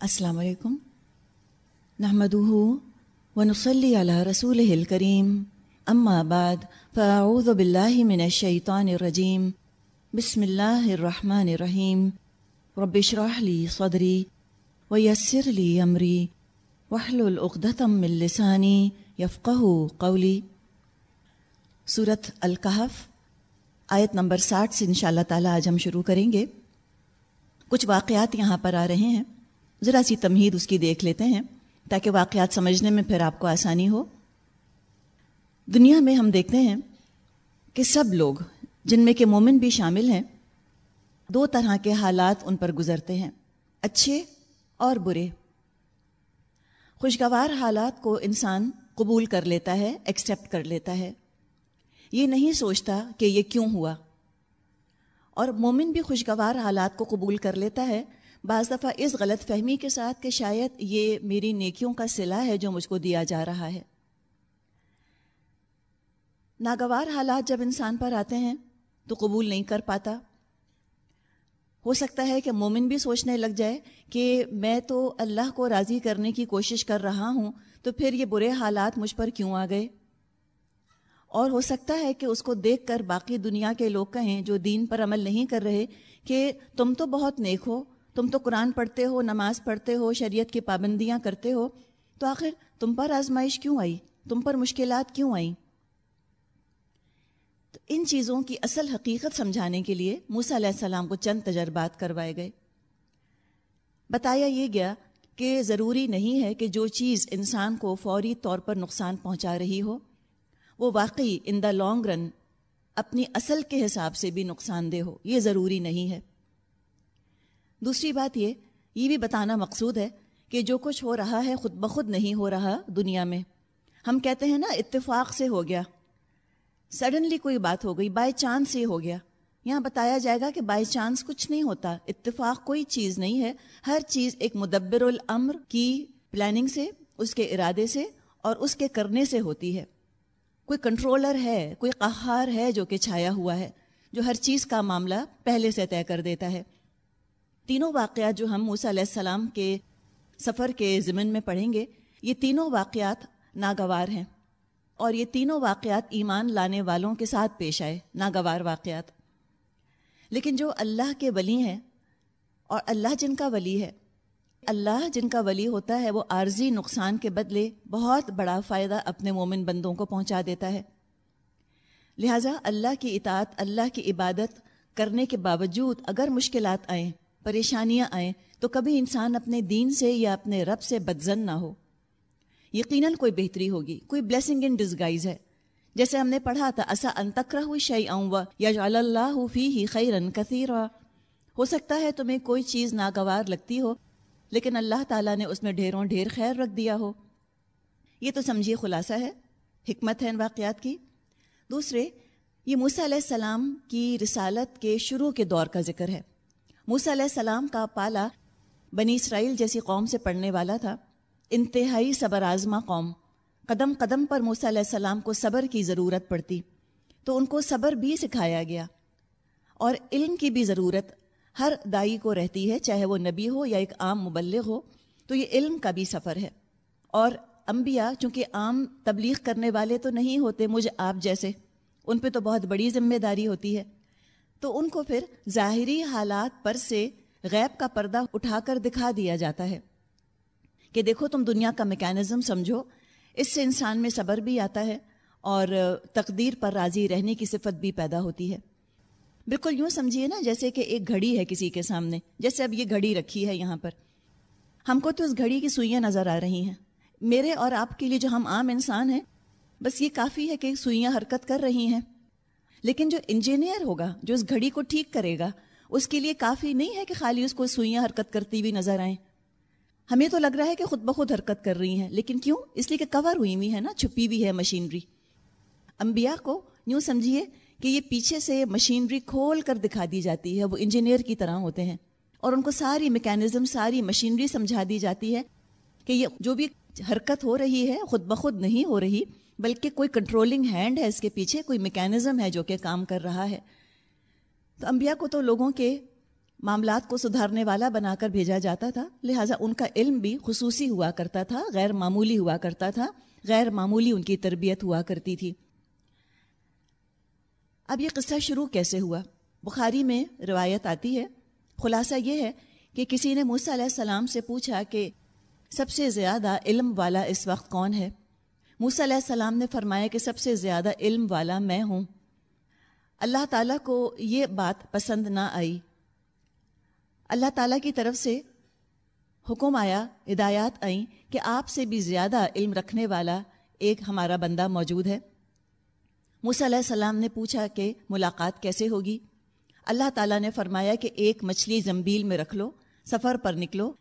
السلام علیکم۔ نحمده ونصلي على رسوله الكريم أما بعد فأعوذ بالله من الشيطان الرجيم بسم الله الرحمن الرحيم رب اشرح لي صدري ويسر لي أمري واحلل عقدة من لساني يفقه قولي سورت الکحف آیت نمبر ساٹھ سے انشاءاللہ تعالی آج ہم شروع کریں گے۔ کچھ واقعات یہاں پر آ رہے ہیں۔ ذرا سی تمہید اس کی دیکھ لیتے ہیں تاکہ واقعات سمجھنے میں پھر آپ کو آسانی ہو۔ دنیا میں ہم دیکھتے ہیں کہ سب لوگ جن میں کہ مومن بھی شامل ہیں، دو طرح کے حالات ان پر گزرتے ہیں، اچھے اور برے۔ خوشگوار حالات کو انسان قبول کر لیتا ہے ایکسیپٹ کر لیتا ہے۔ یہ نہیں سوچتا کہ یہ کیوں ہوا۔ اور مومن بھی خوشگوار حالات کو قبول کر لیتا ہے بعض دفعہ اس غلط فہمی کے ساتھ کہ شاید یہ میری نیکیوں کا صلہ ہے جو مجھ کو دیا جا رہا ہے۔ ناگوار حالات جب انسان پر آتے ہیں تو قبول نہیں کر پاتا۔ ہو سکتا ہے کہ مومن بھی سوچنے لگ جائے کہ میں تو اللہ کو راضی کرنے کی کوشش کر رہا ہوں تو پھر یہ برے حالات مجھ پر کیوں آ گئے؟ اور ہو سکتا ہے کہ اس کو دیکھ کر باقی دنیا کے لوگ کہیں جو دین پر عمل نہیں کر رہے کہ تم تو بہت نیک ہو تم تو قرآن پڑھتے ہو، نماز پڑھتے ہو، شریعت کی پابندیاں کرتے ہو، تو آخر تم پر آزمائش کیوں آئی؟ تم پر مشکلات کیوں آئیں؟ تو ان چیزوں کی اصل حقیقت سمجھانے کے لیے موسیٰ علیہ السلام کو چند تجربات کروائے گئے۔ بتایا یہ گیا کہ ضروری نہیں ہے کہ جو چیز انسان کو فوری طور پر نقصان پہنچا رہی ہو، وہ واقعی ان دا لانگ رن اپنی اصل کے حساب سے بھی نقصان دہ ہو، یہ ضروری نہیں ہے۔ دوسری بات یہ یہ بھی بتانا مقصود ہے کہ جو کچھ ہو رہا ہے خود بخود نہیں ہو رہا دنیا میں۔ ہم کہتے ہیں نا، اتفاق سے ہو گیا۔ سڈنلی کوئی بات ہو گئی بائی چانس سے ہو گیا۔ یہاں بتایا جائے گا کہ بائی چانس کچھ نہیں ہوتا۔ اتفاق کوئی چیز نہیں ہے۔ ہر چیز ایک مدبر العمر کی پلاننگ سے، اس کے ارادے سے اور اس کے کرنے سے ہوتی ہے۔ کوئی کنٹرولر ہے، کوئی قہار ہے جو کہ چھایا ہوا ہے، جو ہر چیز کا معاملہ پہلے سے طے کر دیتا ہے۔ تینوں واقعات جو ہم موسیٰ علیہ السلام کے سفر کے ضمن میں پڑھیں گے، یہ تینوں واقعات ناگوار ہیں اور یہ تینوں واقعات ایمان لانے والوں کے ساتھ پیش آئے، ناگوار واقعات۔ لیکن جو اللہ کے ولی ہیں اور اللہ جن کا ولی ہے، اللہ جن کا ولی ہوتا ہے، وہ عارضی نقصان کے بدلے بہت بڑا فائدہ اپنے مومن بندوں کو پہنچا دیتا ہے۔ لہٰذا اللہ کی اطاعت، اللہ کی عبادت کرنے کے باوجود اگر مشکلات آئیں پریشانیاں آئیں تو کبھی انسان اپنے دین سے یا اپنے رب سے بدزن نہ ہو۔ یقیناً کوئی بہتری ہوگی، کوئی بلیسنگ ان ڈسگائز ہے۔ جیسے ہم نے پڑھا تھا ایسا انتکرا ہوئی شعی اون یا اللہ فی ہی خیرن کثیر ہو سکتا ہے تمہیں کوئی چیز ناگوار لگتی ہو، لیکن اللہ تعالیٰ نے اس میں ڈھیروں ڈھیر خیر رکھ دیا ہو۔ یہ تو سمجھیے خلاصہ ہے، حکمت ہے ان واقعات کی۔ دوسرے، یہ موسیٰ علیہ السلام کی رسالت کے شروع کے دور کا ذکر ہے۔ موسیٰ علیہ السلام کا پالا بنی اسرائیل جیسی قوم سے پڑھنے والا تھا۔ انتہائی صبر آزما قوم۔ قدم قدم پر موسیٰ علیہ السلام کو صبر کی ضرورت پڑتی۔ تو ان کو صبر بھی سکھایا گیا۔ اور علم کی بھی ضرورت ہر دائی کو رہتی ہے، چاہے وہ نبی ہو یا ایک عام مبلغ ہو، تو یہ علم کا بھی سفر ہے۔ اور انبیاء چونکہ عام تبلیغ کرنے والے تو نہیں ہوتے مجھے آپ جیسے، ان پہ تو بہت بڑی ذمہ داری ہوتی ہے۔ تو ان کو پھر ظاہری حالات پر سے غیب کا پردہ اٹھا کر دکھا دیا جاتا ہے کہ دیکھو تم دنیا کا میکینزم سمجھو، اس سے انسان میں صبر بھی آتا ہے اور تقدیر پر راضی رہنے کی صفت بھی پیدا ہوتی ہے۔ بالکل یوں سمجھیے نا، جیسے کہ ایک گھڑی ہے کسی کے سامنے، جیسے اب یہ گھڑی رکھی ہے یہاں پر۔ ہم کو تو اس گھڑی کی سوئیاں نظر آ رہی ہیں۔ میرے اور آپ کے لیے جو ہم عام انسان ہیں، بس یہ کافی ہے کہ سوئیاں حرکت کر رہی ہیں۔ لیکن جو انجینئر ہوگا، جو اس گھڑی کو ٹھیک کرے گا، اس کے لیے کافی نہیں ہے کہ خالی اس کو سوئیاں حرکت کرتی ہوئی نظر آئیں۔ ہمیں تو لگ رہا ہے کہ خود بخود حرکت کر رہی ہیں، لیکن کیوں؟ اس لیے کہ کور ہوئی ہوئی ہے نا، چھپی بھی ہے مشینری۔ انبیاء کو یوں سمجھیے کہ یہ پیچھے سے مشینری کھول کر دکھا دی جاتی ہے، وہ انجینئر کی طرح ہوتے ہیں۔ اور ان کو ساری میکینزم ساری مشینری سمجھا دی جاتی ہے کہ یہ جو بھی حرکت ہو رہی ہے، خود بخود نہیں ہو رہی بلکہ کوئی کنٹرولنگ ہینڈ ہے اس کے پیچھے، کوئی میکینزم ہے جو کہ کام کر رہا ہے۔ تو انبیاء کو تو لوگوں کے معاملات کو سدھارنے والا بنا کر بھیجا جاتا تھا، لہٰذا ان کا علم بھی خصوصی ہوا کرتا تھا، غیر معمولی ہوا کرتا تھا، غیر معمولی ان کی تربیت ہوا کرتی تھی۔ اب یہ قصہ شروع کیسے ہوا؟ بخاری میں روایت آتی ہے۔ خلاصہ یہ ہے کہ کسی نے موسیٰ علیہ السلام سے پوچھا کہ سب سے زیادہ علم والا اس وقت کون ہے؟ موسیٰ علیہ السلام نے فرمایا کہ سب سے زیادہ علم والا میں ہوں۔ اللہ تعالیٰ کو یہ بات پسند نہ آئی۔ اللہ تعالیٰ کی طرف سے حکم آیا، ہدایات آئیں کہ آپ سے بھی زیادہ علم رکھنے والا ایک ہمارا بندہ موجود ہے۔ موسیٰ علیہ السلام نے پوچھا کہ ملاقات کیسے ہوگی؟ اللہ تعالیٰ نے فرمایا کہ ایک مچھلی زمبیل میں رکھ لو، سفر پر نکلو۔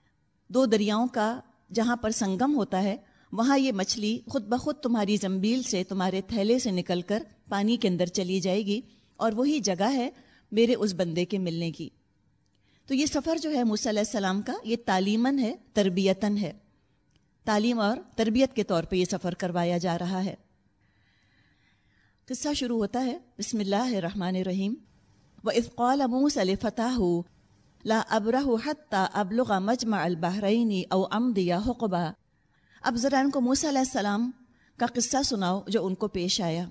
دو دریاؤں کا جہاں پر سنگم ہوتا ہے وہاں یہ مچھلی خود بخود تمہاری زمبیل سے تمہارے تھیلے سے نکل کر پانی کے اندر چلی جائے گی اور وہی جگہ ہے میرے اس بندے کے ملنے کی۔ تو یہ سفر جو ہے موسیٰ علیہ السلام کا، یہ تعلیماً ہے، تربیتاً ہے۔ تعلیم اور تربیت کے طور پہ یہ سفر کروایا جا رہا ہے۔ قصہ شروع ہوتا ہے، بسم اللہ الرحمن الرحیم۔ و افقال اموس الفتح لا ابرہ حتیٰ ابلغ مجمع البحرینی او امدیا حقبہ اب ذرا ان کو موسیٰ علیہ السلام کا قصہ سناؤ جو ان کو پیش آیا۔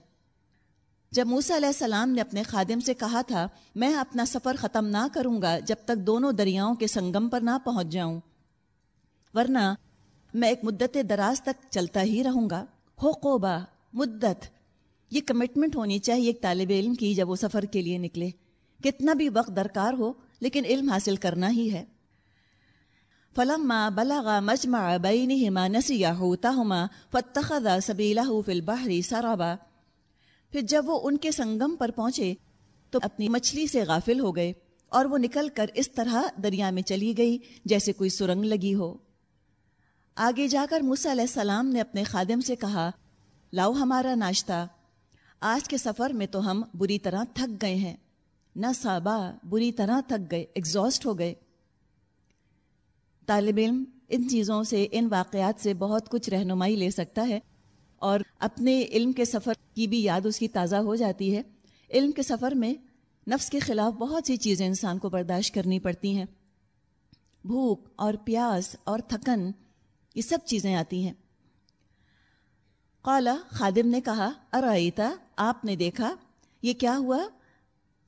جب موسیٰ علیہ السلام نے اپنے خادم سے کہا تھا، میں اپنا سفر ختم نہ کروں گا جب تک دونوں دریاؤں کے سنگم پر نہ پہنچ جاؤں۔ ورنہ میں ایک مدت دراز تک چلتا ہی رہوں گا۔ ہو قوبا، مدت۔ یہ کمٹمنٹ ہونی چاہیے ایک طالب علم کی جب وہ سفر کے لیے نکلے۔ کتنا بھی وقت درکار ہو، لیکن علم حاصل کرنا ہی ہے۔ فلم بلغ مجمع بینہما نسیہما فاتخذ سبیلہ فی البحر سرابا. پھر جب وہ ان کے سنگم پر پہنچے تو اپنی مچھلی سے غافل ہو گئے اور وہ نکل کر اس طرح دریا میں چلی گئی جیسے کوئی سرنگ لگی ہو۔ آگے جا کر موسیٰ علیہ السلام نے اپنے خادم سے کہا، لاؤ ہمارا ناشتہ۔ آج کے سفر میں تو ہم بری طرح تھک گئے ہیں۔ نہ صابہ بری طرح تھک گئے ایگزاسٹ ہو گئے۔ طالب علم ان چیزوں سے، ان واقعات سے بہت کچھ رہنمائی لے سکتا ہے اور اپنے علم کے سفر کی بھی یاد اس کی تازہ ہو جاتی ہے۔ علم کے سفر میں نفس کے خلاف بہت سی چیزیں انسان کو برداشت کرنی پڑتی ہیں۔ بھوک اور پیاس اور تھکن، یہ سب چیزیں آتی ہیں۔ قالا خادم نے کہا، ارائیتا، آپ نے دیکھا؟ یہ کیا ہوا؟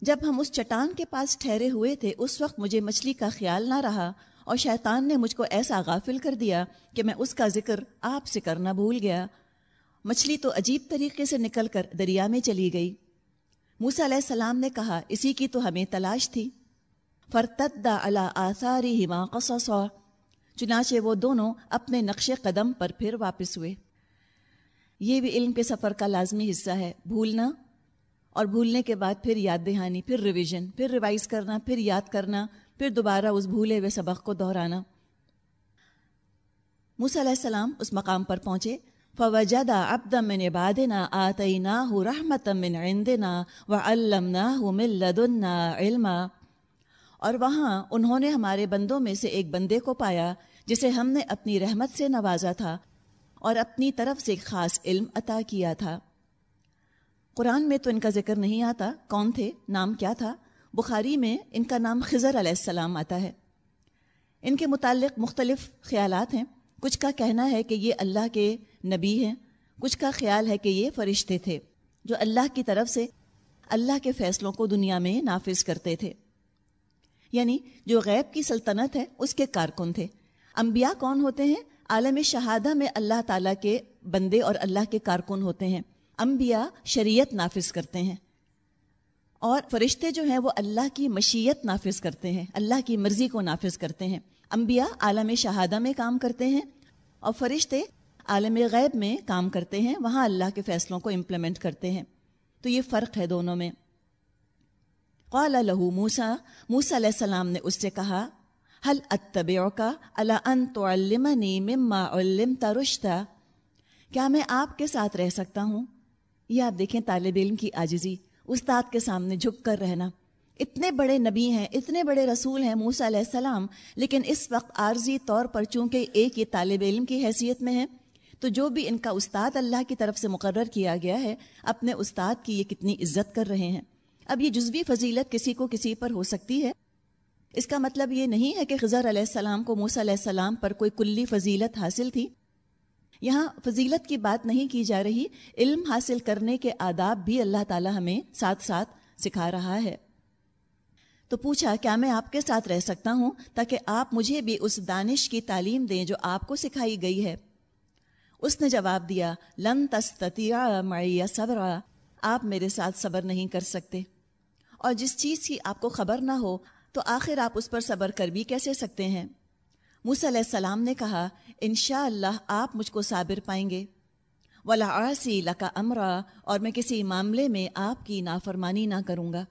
جب ہم اس چٹان کے پاس ٹھہرے ہوئے تھے، اس وقت مجھے مچھلی کا خیال نہ رہا۔ اور شیطان نے مجھ کو ایسا غافل کر دیا کہ میں اس کا ذکر آپ سے کرنا بھول گیا۔ مچھلی تو عجیب طریقے سے نکل کر دریا میں چلی گئی۔ موسیٰ علیہ السلام نے کہا، اسی کی تو ہمیں تلاش تھی۔ فرتدا اللہ آثاری ہما قصصا۔ چنانچہ وہ دونوں اپنے نقش قدم پر پھر واپس ہوئے۔ یہ بھی علم کے سفر کا لازمی حصہ ہے۔ بھولنا اور بھولنے کے بعد پھر یاد دہانی، پھر ریویژن پھر ریوائز کرنا، پھر یاد کرنا، پھر دوبارہ اس بھولے ہوئے سبق کو دہرانا۔ موسیٰ علیہ السلام اس مقام پر پہنچے۔ فوجد عبدا من عبادنا آتیناه رحمتا من عندنا وعلمناه من لدنا علما۔ اور وہاں انہوں نے ہمارے بندوں میں سے ایک بندے کو پایا، جسے ہم نے اپنی رحمت سے نوازا تھا اور اپنی طرف سے خاص علم عطا کیا تھا۔ قرآن میں تو ان کا ذکر نہیں آتا۔ کون تھے؟ نام کیا تھا؟ بخاری میں ان کا نام خضر علیہ السلام آتا ہے۔ ان کے متعلق مختلف خیالات ہیں۔ کچھ کا کہنا ہے کہ یہ اللہ کے نبی ہیں۔ کچھ کا خیال ہے کہ یہ فرشتے تھے۔ جو اللہ کی طرف سے اللہ کے فیصلوں کو دنیا میں نافذ کرتے تھے۔ یعنی جو غیب کی سلطنت ہے، اس کے کارکن تھے۔ انبیاء کون ہوتے ہیں؟ عالم شہادہ میں اللہ تعالیٰ کے بندے اور اللہ کے کارکن ہوتے ہیں۔ انبیاء شریعت نافذ کرتے ہیں۔ اور فرشتے جو ہیں وہ اللہ کی مشیت نافذ کرتے ہیں، اللہ کی مرضی کو نافذ کرتے ہیں۔ انبیاء عالم شہادہ میں کام کرتے ہیں اور فرشتے عالم غیب میں کام کرتے ہیں، وہاں اللہ کے فیصلوں کو امپلیمنٹ کرتے ہیں۔ تو یہ فرق ہے دونوں میں۔ قال لہو موسا موسا علیہ السلام نے اس سے کہا حل اتبع کا اللہ ان تو مما علمت رشتا کیا میں آپ کے ساتھ رہ سکتا ہوں؟ یہ آپ دیکھیں طالب علم کی آجزی استاد کے سامنے جھک کر رہنا۔ اتنے بڑے نبی ہیں، اتنے بڑے رسول ہیں موسا علیہ السلام، لیکن اس وقت عارضی طور پر چونکہ ایک یہ طالب علم کی حیثیت میں ہے تو جو بھی ان کا استاد اللہ کی طرف سے مقرر کیا گیا ہے، اپنے استاد کی یہ کتنی عزت کر رہے ہیں۔ اب یہ جزوی فضیلت کسی کو کسی پر ہو سکتی ہے۔ اس کا مطلب یہ نہیں ہے کہ خضر علیہ السلام کو موسیٰ علیہ السلام پر کوئی کلی فضیلت حاصل تھی۔ یہاں فضیلت کی بات نہیں کی جا رہی، علم حاصل کرنے کے آداب بھی اللہ تعالیٰ ہمیں ساتھ ساتھ سکھا رہا ہے۔ تو پوچھا، کیا میں آپ کے ساتھ رہ سکتا ہوں تاکہ آپ مجھے بھی اس دانش کی تعلیم دیں جو آپ کو سکھائی گئی ہے؟ اس نے جواب دیا، لن تستطیع معی صبر آپ میرے ساتھ صبر نہیں کر سکتے۔ اور جس چیز کی آپ کو خبر نہ ہو، تو آخر آپ اس پر صبر کر بھی کیسے سکتے ہیں؟ موسیٰ علیہ السلام نے کہا، انشاءاللہ اللہ آپ مجھ کو صابر پائیں گے۔ ولا عاصی لکا امرا اور میں کسی معاملے میں آپ کی نافرمانی نہ کروں گا۔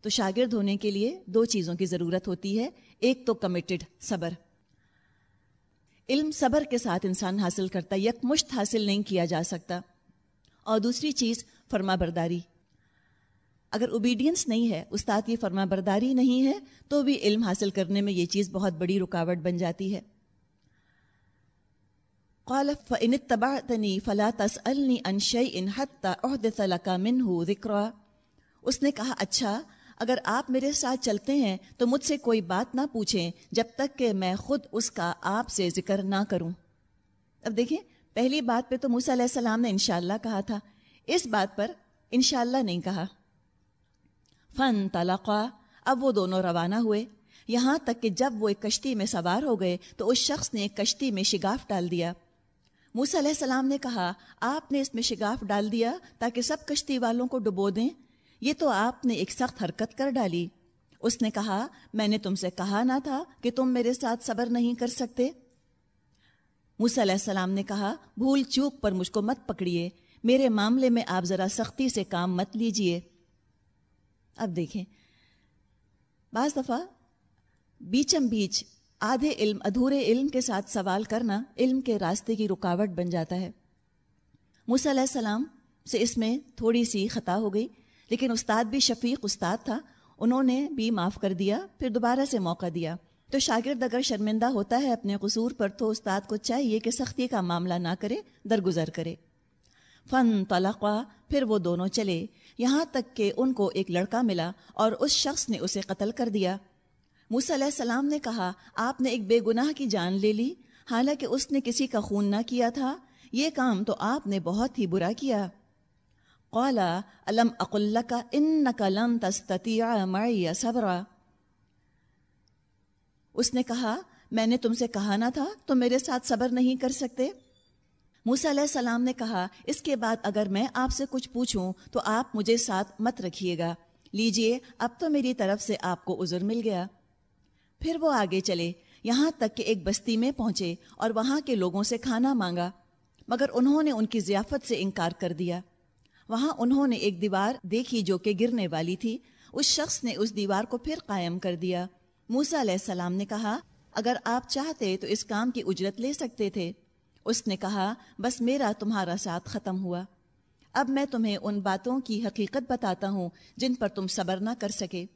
تو شاگرد ہونے کے لیے دو چیزوں کی ضرورت ہوتی ہے، ایک تو کمیٹڈ صبر۔ علم صبر کے ساتھ انسان حاصل کرتا، یک مشت حاصل نہیں کیا جا سکتا۔ اور دوسری چیز، فرما برداری۔ اگر اوبیڈینس نہیں ہے، استاد کی فرما برداری نہیں ہے، تو بھی علم حاصل کرنے میں یہ چیز بہت بڑی رکاوٹ بن جاتی ہے۔ فلا اس نے کہا اچھا اگر آپ میرے ساتھ چلتے ہیں تو مجھ سے کوئی بات نہ پوچھیں جب تک کہ میں خود اس کا آپ سے ذکر نہ کروں۔ اب دیکھیں، پہلی بات پہ تو موسیٰ علیہ السلام نے انشاءاللہ کہا تھا، اس بات پر انشاءاللہ نہیں کہا۔ فن تلقا اب وہ دونوں روانہ ہوئے۔ یہاں تک کہ جب وہ ایک کشتی میں سوار ہو گئے تو اس شخص نے ایک کشتی میں شگاف ڈال دیا۔ موسیٰ علیہ السلام نے کہا، آپ نے اس میں شگاف ڈال دیا تاکہ سب کشتی والوں کو ڈبو دیں؟ یہ تو آپ نے ایک سخت حرکت کر ڈالی۔ اس نے کہا، میں نے تم سے کہا نہ تھا کہ تم میرے ساتھ صبر نہیں کر سکتے۔ موسیٰ علیہ السلام نے کہا، بھول چوک پر مجھ کو مت پکڑیے۔ میرے معاملے میں آپ ذرا سختی سے کام مت لیجیے۔ اب دیکھیں۔ بعض دفعہ بیچم بیچ آدھے علم، ادھورے علم کے ساتھ سوال کرنا علم کے راستے کی رکاوٹ بن جاتا ہے۔ موسیٰ علیہ السلام سے اس میں تھوڑی سی خطا ہو گئی، لیکن استاد بھی شفیق استاد تھا۔ انہوں نے بھی معاف کر دیا، پھر دوبارہ سے موقع دیا۔ تو شاگرد اگر شرمندہ ہوتا ہے اپنے قصور پر تو استاد کو چاہیے کہ سختی کا معاملہ نہ کرے، درگزر کرے۔ فن طلقا پھر وہ دونوں چلے۔ یہاں تک کہ ان کو ایک لڑکا ملا اور اس شخص نے اسے قتل کر دیا۔ موسیٰ علیہ السلام نے کہا، آپ نے ایک بے گناہ کی جان لے لی، حالانکہ اس نے کسی کا خون نہ کیا تھا۔ یہ کام تو آپ نے بہت ہی برا کیا۔ قالا علم اقل کا ان لن تستطیع معی صبرا۔ اس نے کہا، میں نے تم سے کہا نہ تھا، تم میرے ساتھ صبر نہیں کر سکتے۔ موسیٰ علیہ السلام نے کہا، اس کے بعد اگر میں آپ سے کچھ پوچھوں تو آپ مجھے ساتھ مت رکھیے گا۔ لیجیے، اب تو میری طرف سے آپ کو عذر مل گیا۔ پھر وہ آگے چلے، یہاں تک کہ ایک بستی میں پہنچے اور وہاں کے لوگوں سے کھانا مانگا، مگر انہوں نے ان کی ضیافت سے انکار کر دیا۔ وہاں انہوں نے ایک دیوار دیکھی جو کہ گرنے والی تھی۔ اس شخص نے اس دیوار کو پھر قائم کر دیا۔ موسا علیہ السلام نے کہا، اگر آپ چاہتے تو اس کام کی اجرت لے سکتے تھے۔ اس نے کہا، بس میرا تمہارا ساتھ ختم ہوا۔ اب میں تمہیں ان باتوں کی حقیقت بتاتا ہوں جن پر تم صبر نہ کر سکے۔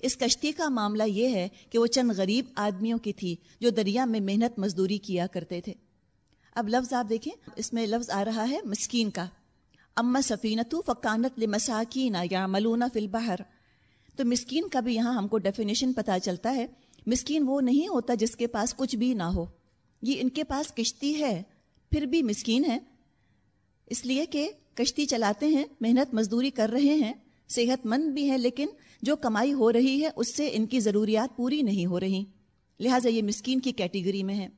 اس کشتی کا معاملہ یہ ہے کہ وہ چند غریب آدمیوں کی تھی جو دریا میں محنت مزدوری کیا کرتے تھے۔ اب لفظ آپ دیکھیں، اس میں لفظ آ رہا ہے مسکین کا۔ اما سفینت فکانت لمساکین یا ملونا فی البحر۔ تو مسکین کا بھی یہاں ہم کو ڈیفینیشن پتہ چلتا ہے۔ مسکین وہ نہیں ہوتا جس کے پاس کچھ بھی نہ ہو۔ یہ ان کے پاس کشتی ہے، پھر بھی مسکین ہے اس لیے کہ کشتی چلاتے ہیں، محنت مزدوری کر رہے ہیں، صحت مند بھی ہیں، لیکن جو کمائی ہو رہی ہے، اس سے ان کی ضروریات پوری نہیں ہو رہی۔ لہٰذا یہ مسکین کی کیٹیگری میں ہے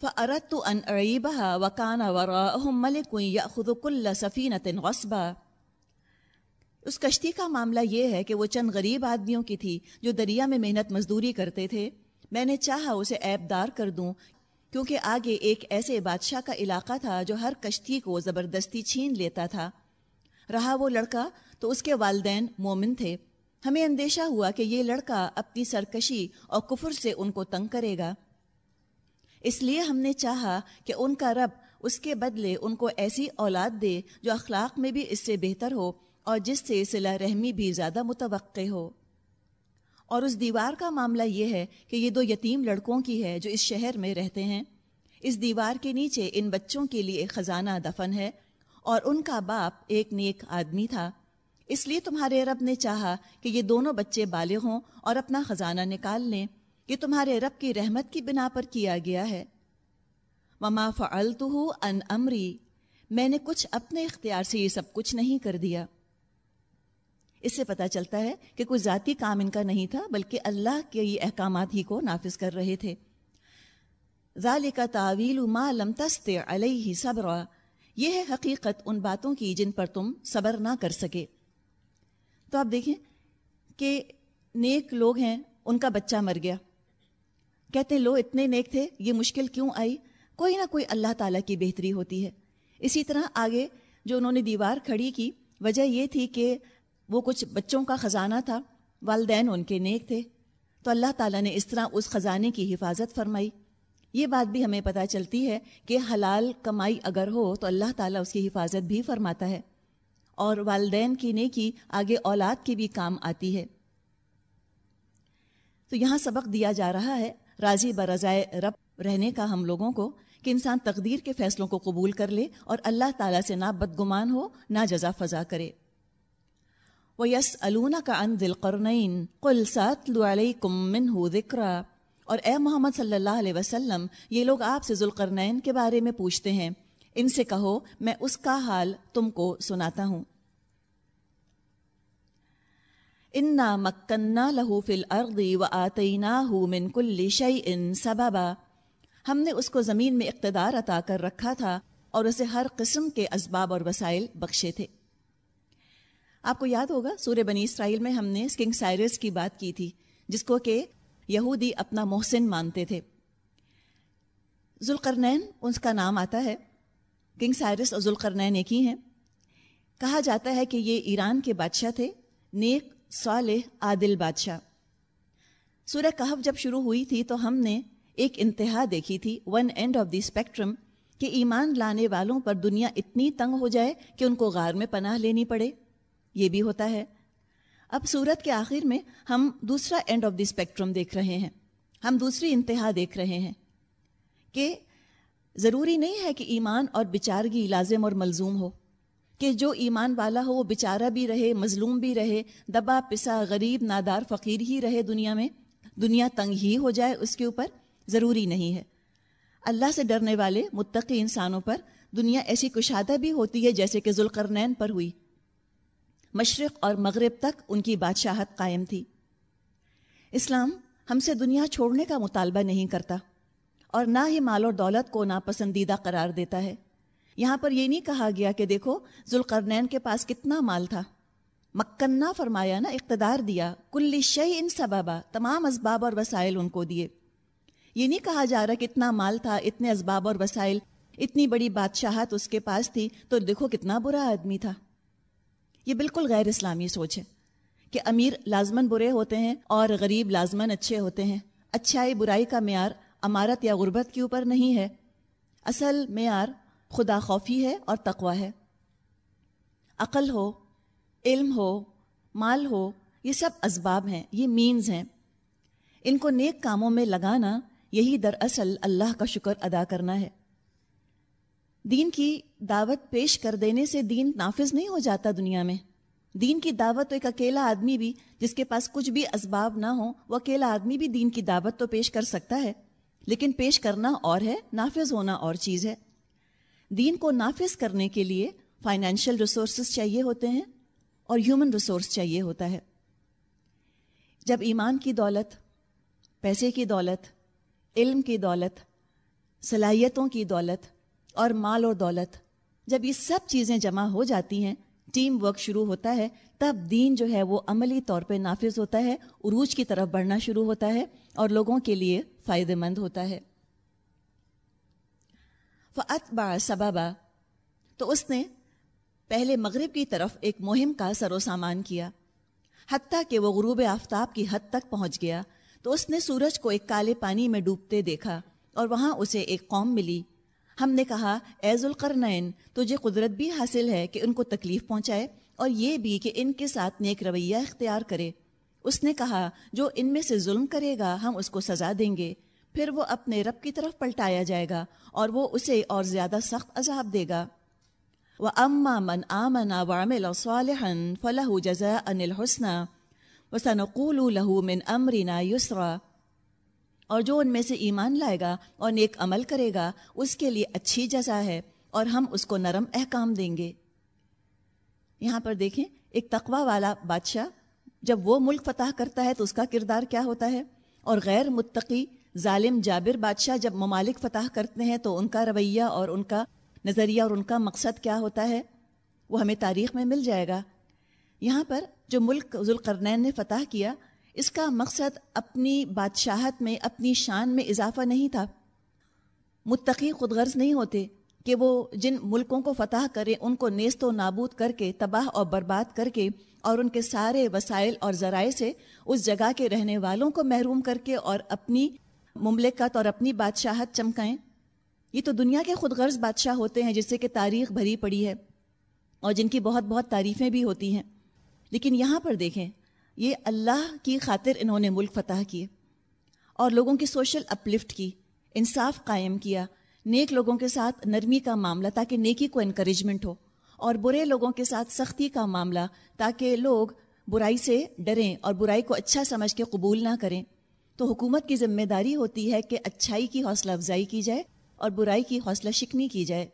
فَأَرَدْتُ أَنْ أَعِيبَهَا وَكَانَ وَرَاءَهُمْ مَلِكٌ يَأْخُذُ كُلَّ سَفِينَةٍ غَصْبًا۔ اس کشتی کا معاملہ یہ ہے کہ وہ چند غریب آدمیوں کی تھی جو دریا میں محنت مزدوری کرتے تھے۔ میں نے چاہا اسے ایب دار کر دوں، کیونکہ آگے ایک ایسے بادشاہ کا علاقہ تھا جو ہر کشتی کو زبردستی چھین لیتا تھا۔ رہا وہ لڑکا تو اس کے والدین مومن تھے۔ ہمیں اندیشہ ہوا کہ یہ لڑکا اپنی سرکشی اور کفر سے ان کو تنگ کرے گا۔ اس لیے ہم نے چاہا کہ ان کا رب اس کے بدلے ان کو ایسی اولاد دے جو اخلاق میں بھی اس سے بہتر ہو اور جس سے صلہ رحمی بھی زیادہ متوقع ہو۔ اور اس دیوار کا معاملہ یہ ہے کہ یہ دو یتیم لڑکوں کی ہے جو اس شہر میں رہتے ہیں۔ اس دیوار کے نیچے ان بچوں کے لیے ایک خزانہ دفن ہے اور ان کا باپ ایک نیک آدمی تھا۔ اس لیے تمہارے رب نے چاہا کہ یہ دونوں بچے بالغ ہوں اور اپنا خزانہ نکال لیں۔ یہ تمہارے رب کی رحمت کی بنا پر کیا گیا ہے۔ وما فعلتہ ان امری میں نے کچھ اپنے اختیار سے یہ سب کچھ نہیں کر دیا۔ اس سے پتہ چلتا ہے کہ کوئی ذاتی کام ان کا نہیں تھا، بلکہ اللہ کے یہ احکامات ہی کو نافذ کر رہے تھے۔ ذالک تعویل ما لم تستع علیہ صبر یہ ہے حقیقت ان باتوں کی جن پر تم صبر نہ کر سکے۔ تو آپ دیکھیں کہ نیک لوگ ہیں، ان کا بچہ مر گیا۔ کہتے ہیں، لو، اتنے نیک تھے، یہ مشکل کیوں آئی؟ کوئی نہ کوئی اللہ تعالیٰ کی بہتری ہوتی ہے۔ اسی طرح آگے جو انہوں نے دیوار کھڑی کی، وجہ یہ تھی کہ وہ کچھ بچوں کا خزانہ تھا۔ والدین ان کے نیک تھے۔ تو اللہ تعالیٰ نے اس طرح اس خزانے کی حفاظت فرمائی۔ یہ بات بھی ہمیں پتہ چلتی ہے کہ حلال کمائی اگر ہو تو اللہ تعالیٰ اس کی حفاظت بھی فرماتا ہے۔ اور والدین کی نیکی آگے اولاد کی بھی کام آتی ہے۔ تو یہاں سبق دیا جا رہا ہے راضی برضائے رب رہنے کا ہم لوگوں کو کہ انسان تقدیر کے فیصلوں کو قبول کر لے اور اللہ تعالیٰ سے نہ بدگمان ہو نہ جزا فضا کرے۔ وہ یس النا کا ان دل قرنین کل سات کمن ہو اور اے محمد صلی اللہ علیہ وسلم، یہ لوگ آپ سے ذوالقرنین کے بارے میں پوچھتے ہیں۔ ان سے کہو، میں اس کا حال تم کو سناتا ہوں۔ انا مکنا لہو فل اردی و آتینا من کل شعی ان سبابا ہم نے اس کو زمین میں اقتدار عطا کر رکھا تھا اور اسے ہر قسم کے اسباب اور وسائل بخشے تھے۔ آپ کو یاد ہوگا سورہ بنی اسرائیل میں ہم نے کنگ سائرس کی بات کی تھی، جس کو کہ یہودی اپنا محسن مانتے تھے۔ ذوالقرنین اس کا نام آتا ہے۔ کنگ سائرس اور ذوالقرنین ایک ہی ہیں۔ کہا جاتا ہے کہ یہ ایران کے بادشاہ تھے۔ نیک، صالح، عادل بادشاہ۔ سورہ کہف جب شروع ہوئی تھی تو ہم نے ایک انتہا دیکھی تھی one end of the spectrum کہ ایمان لانے والوں پر دنیا اتنی تنگ ہو جائے کہ ان کو غار میں پناہ لینی پڑے۔ یہ بھی ہوتا ہے۔ اب صورت کے آخر میں ہم دوسرا اینڈ آف دی اسپیکٹرم دیکھ رہے ہیں۔ ہم دوسری انتہا دیکھ رہے ہیں کہ ضروری نہیں ہے کہ ایمان اور بچارگی لازم اور ملزوم ہو، کہ جو ایمان والا ہو وہ بیچارہ بھی رہے، مظلوم بھی رہے، دبا، پسا، غریب، نادار، فقیر ہی رہے دنیا میں، دنیا تنگ ہی ہو جائے اس کے اوپر ضروری نہیں ہے۔ اللہ سے ڈرنے والے متقی انسانوں پر دنیا ایسی کشادہ بھی ہوتی ہے جیسے کہ ذوالقرنین پر ہوئی۔ مشرق اور مغرب تک ان کی بادشاہت قائم تھی۔ اسلام ہم سے دنیا چھوڑنے کا مطالبہ نہیں کرتا اور نہ ہی مال اور دولت کو ناپسندیدہ قرار دیتا ہے۔ یہاں پر یہ نہیں کہا گیا کہ دیکھو ذوالقرنین کے پاس کتنا مال تھا۔ مکنا فرمایا نا، اقتدار دیا، کل شعی ان سبابا تمام اسباب اور وسائل ان کو دیے۔ یہ نہیں کہا جا رہا کہ اتنا مال تھا، اتنے اسباب اور وسائل، اتنی بڑی بادشاہت اس کے پاس تھی، تو دیکھو کتنا برا آدمی تھا۔ یہ بالکل غیر اسلامی سوچ ہے کہ امیر لازمن برے ہوتے ہیں اور غریب لازمن اچھے ہوتے ہیں۔ اچھائی برائی کا معیار امارت یا غربت کے اوپر نہیں ہے۔ اصل معیار خدا خوفی ہے اور تقوا ہے۔ عقل ہو، علم ہو، مال ہو، یہ سب اسباب ہیں، یہ مینز ہیں۔ ان کو نیک کاموں میں لگانا یہی دراصل اللہ کا شکر ادا کرنا ہے۔ دین کی دعوت پیش کر دینے سے دین نافذ نہیں ہو جاتا دنیا میں۔ دین کی دعوت تو ایک اکیلا آدمی بھی، جس کے پاس کچھ بھی اسباب نہ ہوں، وہ اکیلا آدمی بھی دین کی دعوت تو پیش کر سکتا ہے۔ لیکن پیش کرنا اور ہے، نافذ ہونا اور چیز ہے۔ دین کو نافذ کرنے کے لیے فائنینشیل ریسورسز چاہیے ہوتے ہیں اور ہیومن ریسورس چاہیے ہوتا ہے۔ جب ایمان کی دولت، پیسے کی دولت، علم کی دولت، صلاحیتوں کی دولت اور مال اور دولت جب یہ سب چیزیں جمع ہو جاتی ہیں، ٹیم ورک شروع ہوتا ہے، تب دین جو ہے وہ عملی طور پہ نافذ ہوتا ہے، عروج کی طرف بڑھنا شروع ہوتا ہے اور لوگوں کے لیے فائدہ مند ہوتا ہے۔ فعت با سبابا تو اس نے پہلے مغرب کی طرف ایک مہم کا سر و سامان کیا۔ حتیٰ کہ وہ غروب آفتاب کی حد تک پہنچ گیا۔ تو اس نے سورج کو ایک کالے پانی میں ڈوبتے دیکھا اور وہاں اسے ایک قوم ملی۔ ہم نے کہا ایز القرنین تجھے قدرت بھی حاصل ہے کہ ان کو تکلیف پہنچائے اور یہ بھی کہ ان کے ساتھ نیک رویہ اختیار کرے۔ اس نے کہا، جو ان میں سے ظلم کرے گا، ہم اس کو سزا دیں گے۔ پھر وہ اپنے رب کی طرف پلٹایا جائے گا اور وہ اسے اور زیادہ سخت عذاب دے گا۔ و اما من آمن وعمل صالحا فله جزاء الحسنى وسنقول له من امرنا يسرا۔ اور جو ان میں سے ایمان لائے گا اور نیک عمل کرے گا، اس کے لیے اچھی جزا ہے اور ہم اس کو نرم احکام دیں گے۔ یہاں پر دیکھیں، ایک تقوی والا بادشاہ جب وہ ملک فتح کرتا ہے تو اس کا کردار کیا ہوتا ہے؟ اور غیر متقی ظالم جابر بادشاہ جب ممالک فتح کرتے ہیں تو ان کا رویہ اور ان کا نظریہ اور ان کا مقصد کیا ہوتا ہے؟ وہ ہمیں تاریخ میں مل جائے گا۔ یہاں پر جو ملک ذوالقرنین نے فتح کیا اس کا مقصد اپنی بادشاہت میں، اپنی شان میں اضافہ نہیں تھا۔ متقی خود غرض نہیں ہوتے کہ وہ جن ملکوں کو فتح کرے، ان کو نیست و نابود کر کے، تباہ اور برباد کر کے اور ان کے سارے وسائل اور ذرائع سے اس جگہ کے رہنے والوں کو محروم کر کے اور اپنی مملکت اور اپنی بادشاہت چمکائیں۔ یہ تو دنیا کے خود غرض بادشاہ ہوتے ہیں جس سے کہ تاریخ بھری پڑی ہے اور جن کی بہت بہت تعریفیں بھی ہوتی ہیں۔ لیکن یہاں پر دیکھیں یہ اللہ کی خاطر انہوں نے ملک فتح کیے اور لوگوں کی سوشل اپلفٹ کی، انصاف قائم کیا۔ نیک لوگوں کے ساتھ نرمی کا معاملہ تاکہ نیکی کو انکریجمنٹ ہو اور برے لوگوں کے ساتھ سختی کا معاملہ تاکہ لوگ برائی سے ڈریں اور برائی کو اچھا سمجھ کے قبول نہ کریں۔ تو حکومت کی ذمہ داری ہوتی ہے کہ اچھائی کی حوصلہ افزائی کی جائے اور برائی کی حوصلہ شکنی کی جائے۔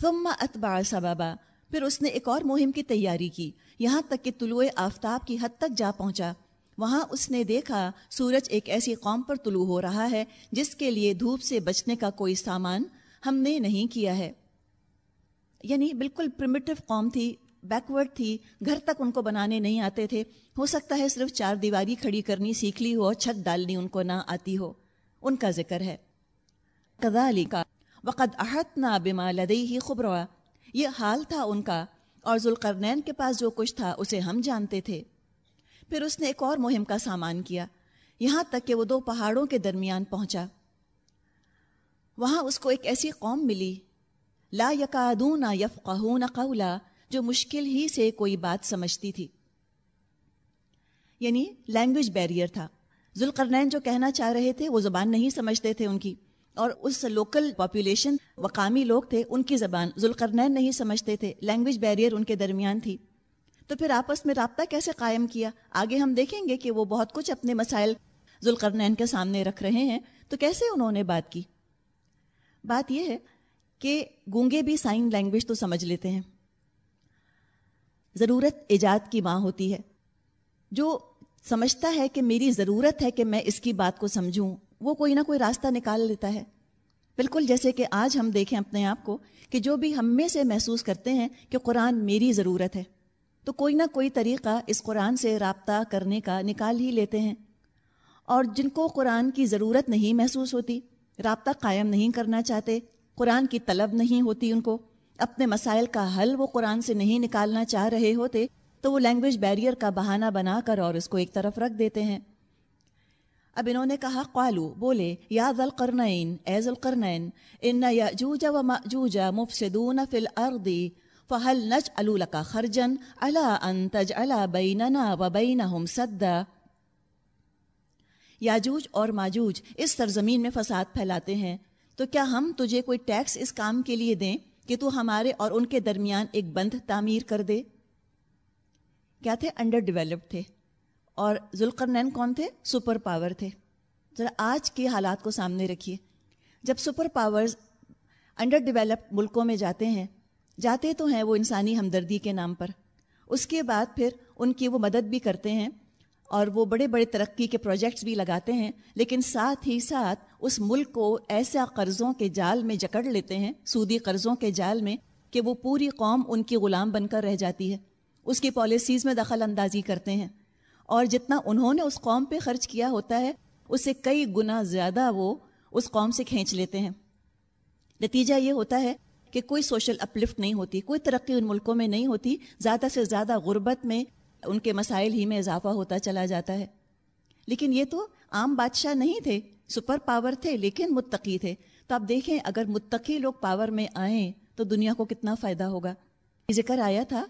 ثم اتبع سبابا پھر اس نے ایک اور مہم کی تیاری کی۔ یہاں تک کہ طلوع آفتاب کی حد تک جا پہنچا۔ وہاں اس نے دیکھا سورج ایک ایسی قوم پر طلوع ہو رہا ہے جس کے لیے دھوپ سے بچنے کا کوئی سامان ہم نے نہیں کیا ہے۔ یعنی بالکل پرمیٹو قوم تھی بیکورڈ تھی، گھر تک ان کو بنانے نہیں آتے تھے۔ ہو سکتا ہے صرف چار دیواری کھڑی کرنی سیکھ لی ہو اور چھت ڈالنی ان کو نہ آتی ہو۔ ان کا ذکر ہے۔ کدا علی کا وقت احت نہ بما لدئی ہی خبروا یہ حال تھا ان کا اور ذوالقرنین کے پاس جو کچھ تھا اسے ہم جانتے تھے۔ پھر اس نے ایک اور مہم کا سامان کیا، یہاں تک کہ وہ دو پہاڑوں کے درمیان پہنچا۔ وہاں اس کو ایک ایسی قوم ملی، لا یقادون یفقہون قولا، جو مشکل ہی سے کوئی بات سمجھتی تھی۔ یعنی لینگویج بیریئر تھا۔ ذوالقرنین جو کہنا چاہ رہے تھے وہ زبان نہیں سمجھتے تھے ان کی۔ اور اس لوکل پاپولیشن مقامی لوگ تھے، ان کی زبان ذوالقرنین نہیں سمجھتے تھے لینگویج بیریئر ان کے درمیان تھی۔ تو پھر آپس میں رابطہ کیسے قائم کیا؟ آگے ہم دیکھیں گے کہ وہ بہت کچھ اپنے مسائل ذوالقرنین کے سامنے رکھ رہے ہیں۔ تو کیسے انہوں نے بات کی؟ بات یہ ہے کہ گونگے بھی سائن لینگویج تو سمجھ لیتے ہیں۔ ضرورت ایجاد کی ماں ہوتی ہے۔ جو سمجھتا ہے کہ میری ضرورت ہے کہ میں اس کی بات کو سمجھوں وہ کوئی نہ کوئی راستہ نکال لیتا ہے۔ بالکل جیسے کہ آج ہم دیکھیں اپنے آپ کو کہ جو بھی ہم میں سے محسوس کرتے ہیں کہ قرآن میری ضرورت ہے، تو کوئی نہ کوئی طریقہ اس قرآن سے رابطہ کرنے کا نکال ہی لیتے ہیں۔ اور جن کو قرآن کی ضرورت نہیں محسوس ہوتی، رابطہ قائم نہیں کرنا چاہتے، قرآن کی طلب نہیں ہوتی ان کو، اپنے مسائل کا حل وہ قرآن سے نہیں نکالنا چاہ رہے ہوتے، تو وہ لینگویج بیریئر کا بہانہ بنا کر اور اس کو ایک طرف رکھ دیتے ہیں۔ اب انہوں نے کہا، قالو، بولے، یا ذل ذلقرنین اے ذلقرنین ان یاجوج و ماجوج مفسدون فی الارض فهل نجعل لك خرجا على ان تجعل بيننا وبينهم سدا۔ یاجوج اور ماجوج اس سرزمین میں فساد پھیلاتے ہیں۔ تو کیا ہم تجھے کوئی ٹیکس اس کام کے لیے دیں کہ تو ہمارے اور ان کے درمیان ایک بند تعمیر کر دے؟ کیا تھے؟ انڈر ڈیولپڈ تھے۔ اور ذوالقرنین کون تھے؟ سپر پاور تھے۔ ذرا آج کے حالات کو سامنے رکھیے۔ جب سپر پاورز انڈر ڈیولپڈ ملکوں میں جاتے ہیں، جاتے تو ہیں وہ انسانی ہمدردی کے نام پر۔ اس کے بعد پھر ان کی وہ مدد بھی کرتے ہیں اور وہ بڑے بڑے ترقی کے پروجیکٹس بھی لگاتے ہیں، لیکن ساتھ ہی ساتھ اس ملک کو ایسا قرضوں کے جال میں جکڑ لیتے ہیں، سودی قرضوں کے جال میں، کہ وہ پوری قوم ان کی غلام بن کر رہ جاتی ہے۔ اس کی پالیسیز میں دخل اندازی کرتے ہیں۔ اور جتنا انہوں نے اس قوم پہ خرچ کیا ہوتا ہے اس سے کئی گنا زیادہ وہ اس قوم سے کھینچ لیتے ہیں۔ نتیجہ یہ ہوتا ہے کہ کوئی سوشل اپلفٹ نہیں ہوتی، کوئی ترقی ان ملکوں میں نہیں ہوتی، زیادہ سے زیادہ غربت میں ان کے مسائل ہی میں اضافہ ہوتا چلا جاتا ہے۔ لیکن یہ تو عام بادشاہ نہیں تھے، سپر پاور تھے، لیکن متقی تھے۔ تو آپ دیکھیں، اگر متقی لوگ پاور میں آئیں تو دنیا کو کتنا فائدہ ہوگا۔ ذکر آیا تھا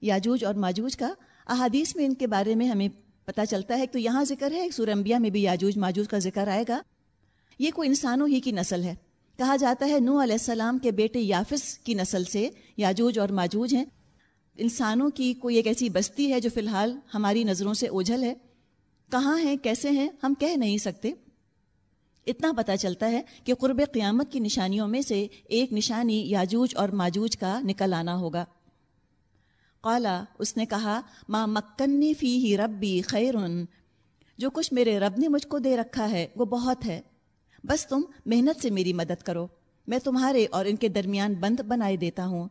یاجوج اور ماجوج کا احادیث میں ان کے بارے میں ہمیں پتہ چلتا ہے، تو یہاں ذکر ہے سورمبیا میں بھی یاجوج ماجوج کا ذکر آئے گا۔ یہ کوئی انسانوں ہی کی نسل ہے۔ کہا جاتا ہے نو علیہ السلام کے بیٹے یافس کی نسل سے یاجوج اور ماجوج ہیں۔ انسانوں کی کوئی ایک ایسی بستی ہے جو فی الحال ہماری نظروں سے اوجھل ہے۔ کہاں ہیں، کیسے ہیں، ہم کہہ نہیں سکتے۔ اتنا پتہ چلتا ہے کہ قرب قیامت کی نشانیوں میں سے ایک نشانی یاجوج اور ماجوج کا نکل آنا ہوگا۔ قالا، اس نے کہا ماں مکنی فی ہی ربی خیر جو کچھ میرے رب نے مجھ کو دے رکھا ہے، وہ بہت ہے۔ بس تم محنت سے میری مدد کرو۔ میں تمہارے اور ان کے درمیان بند بنائے دیتا ہوں۔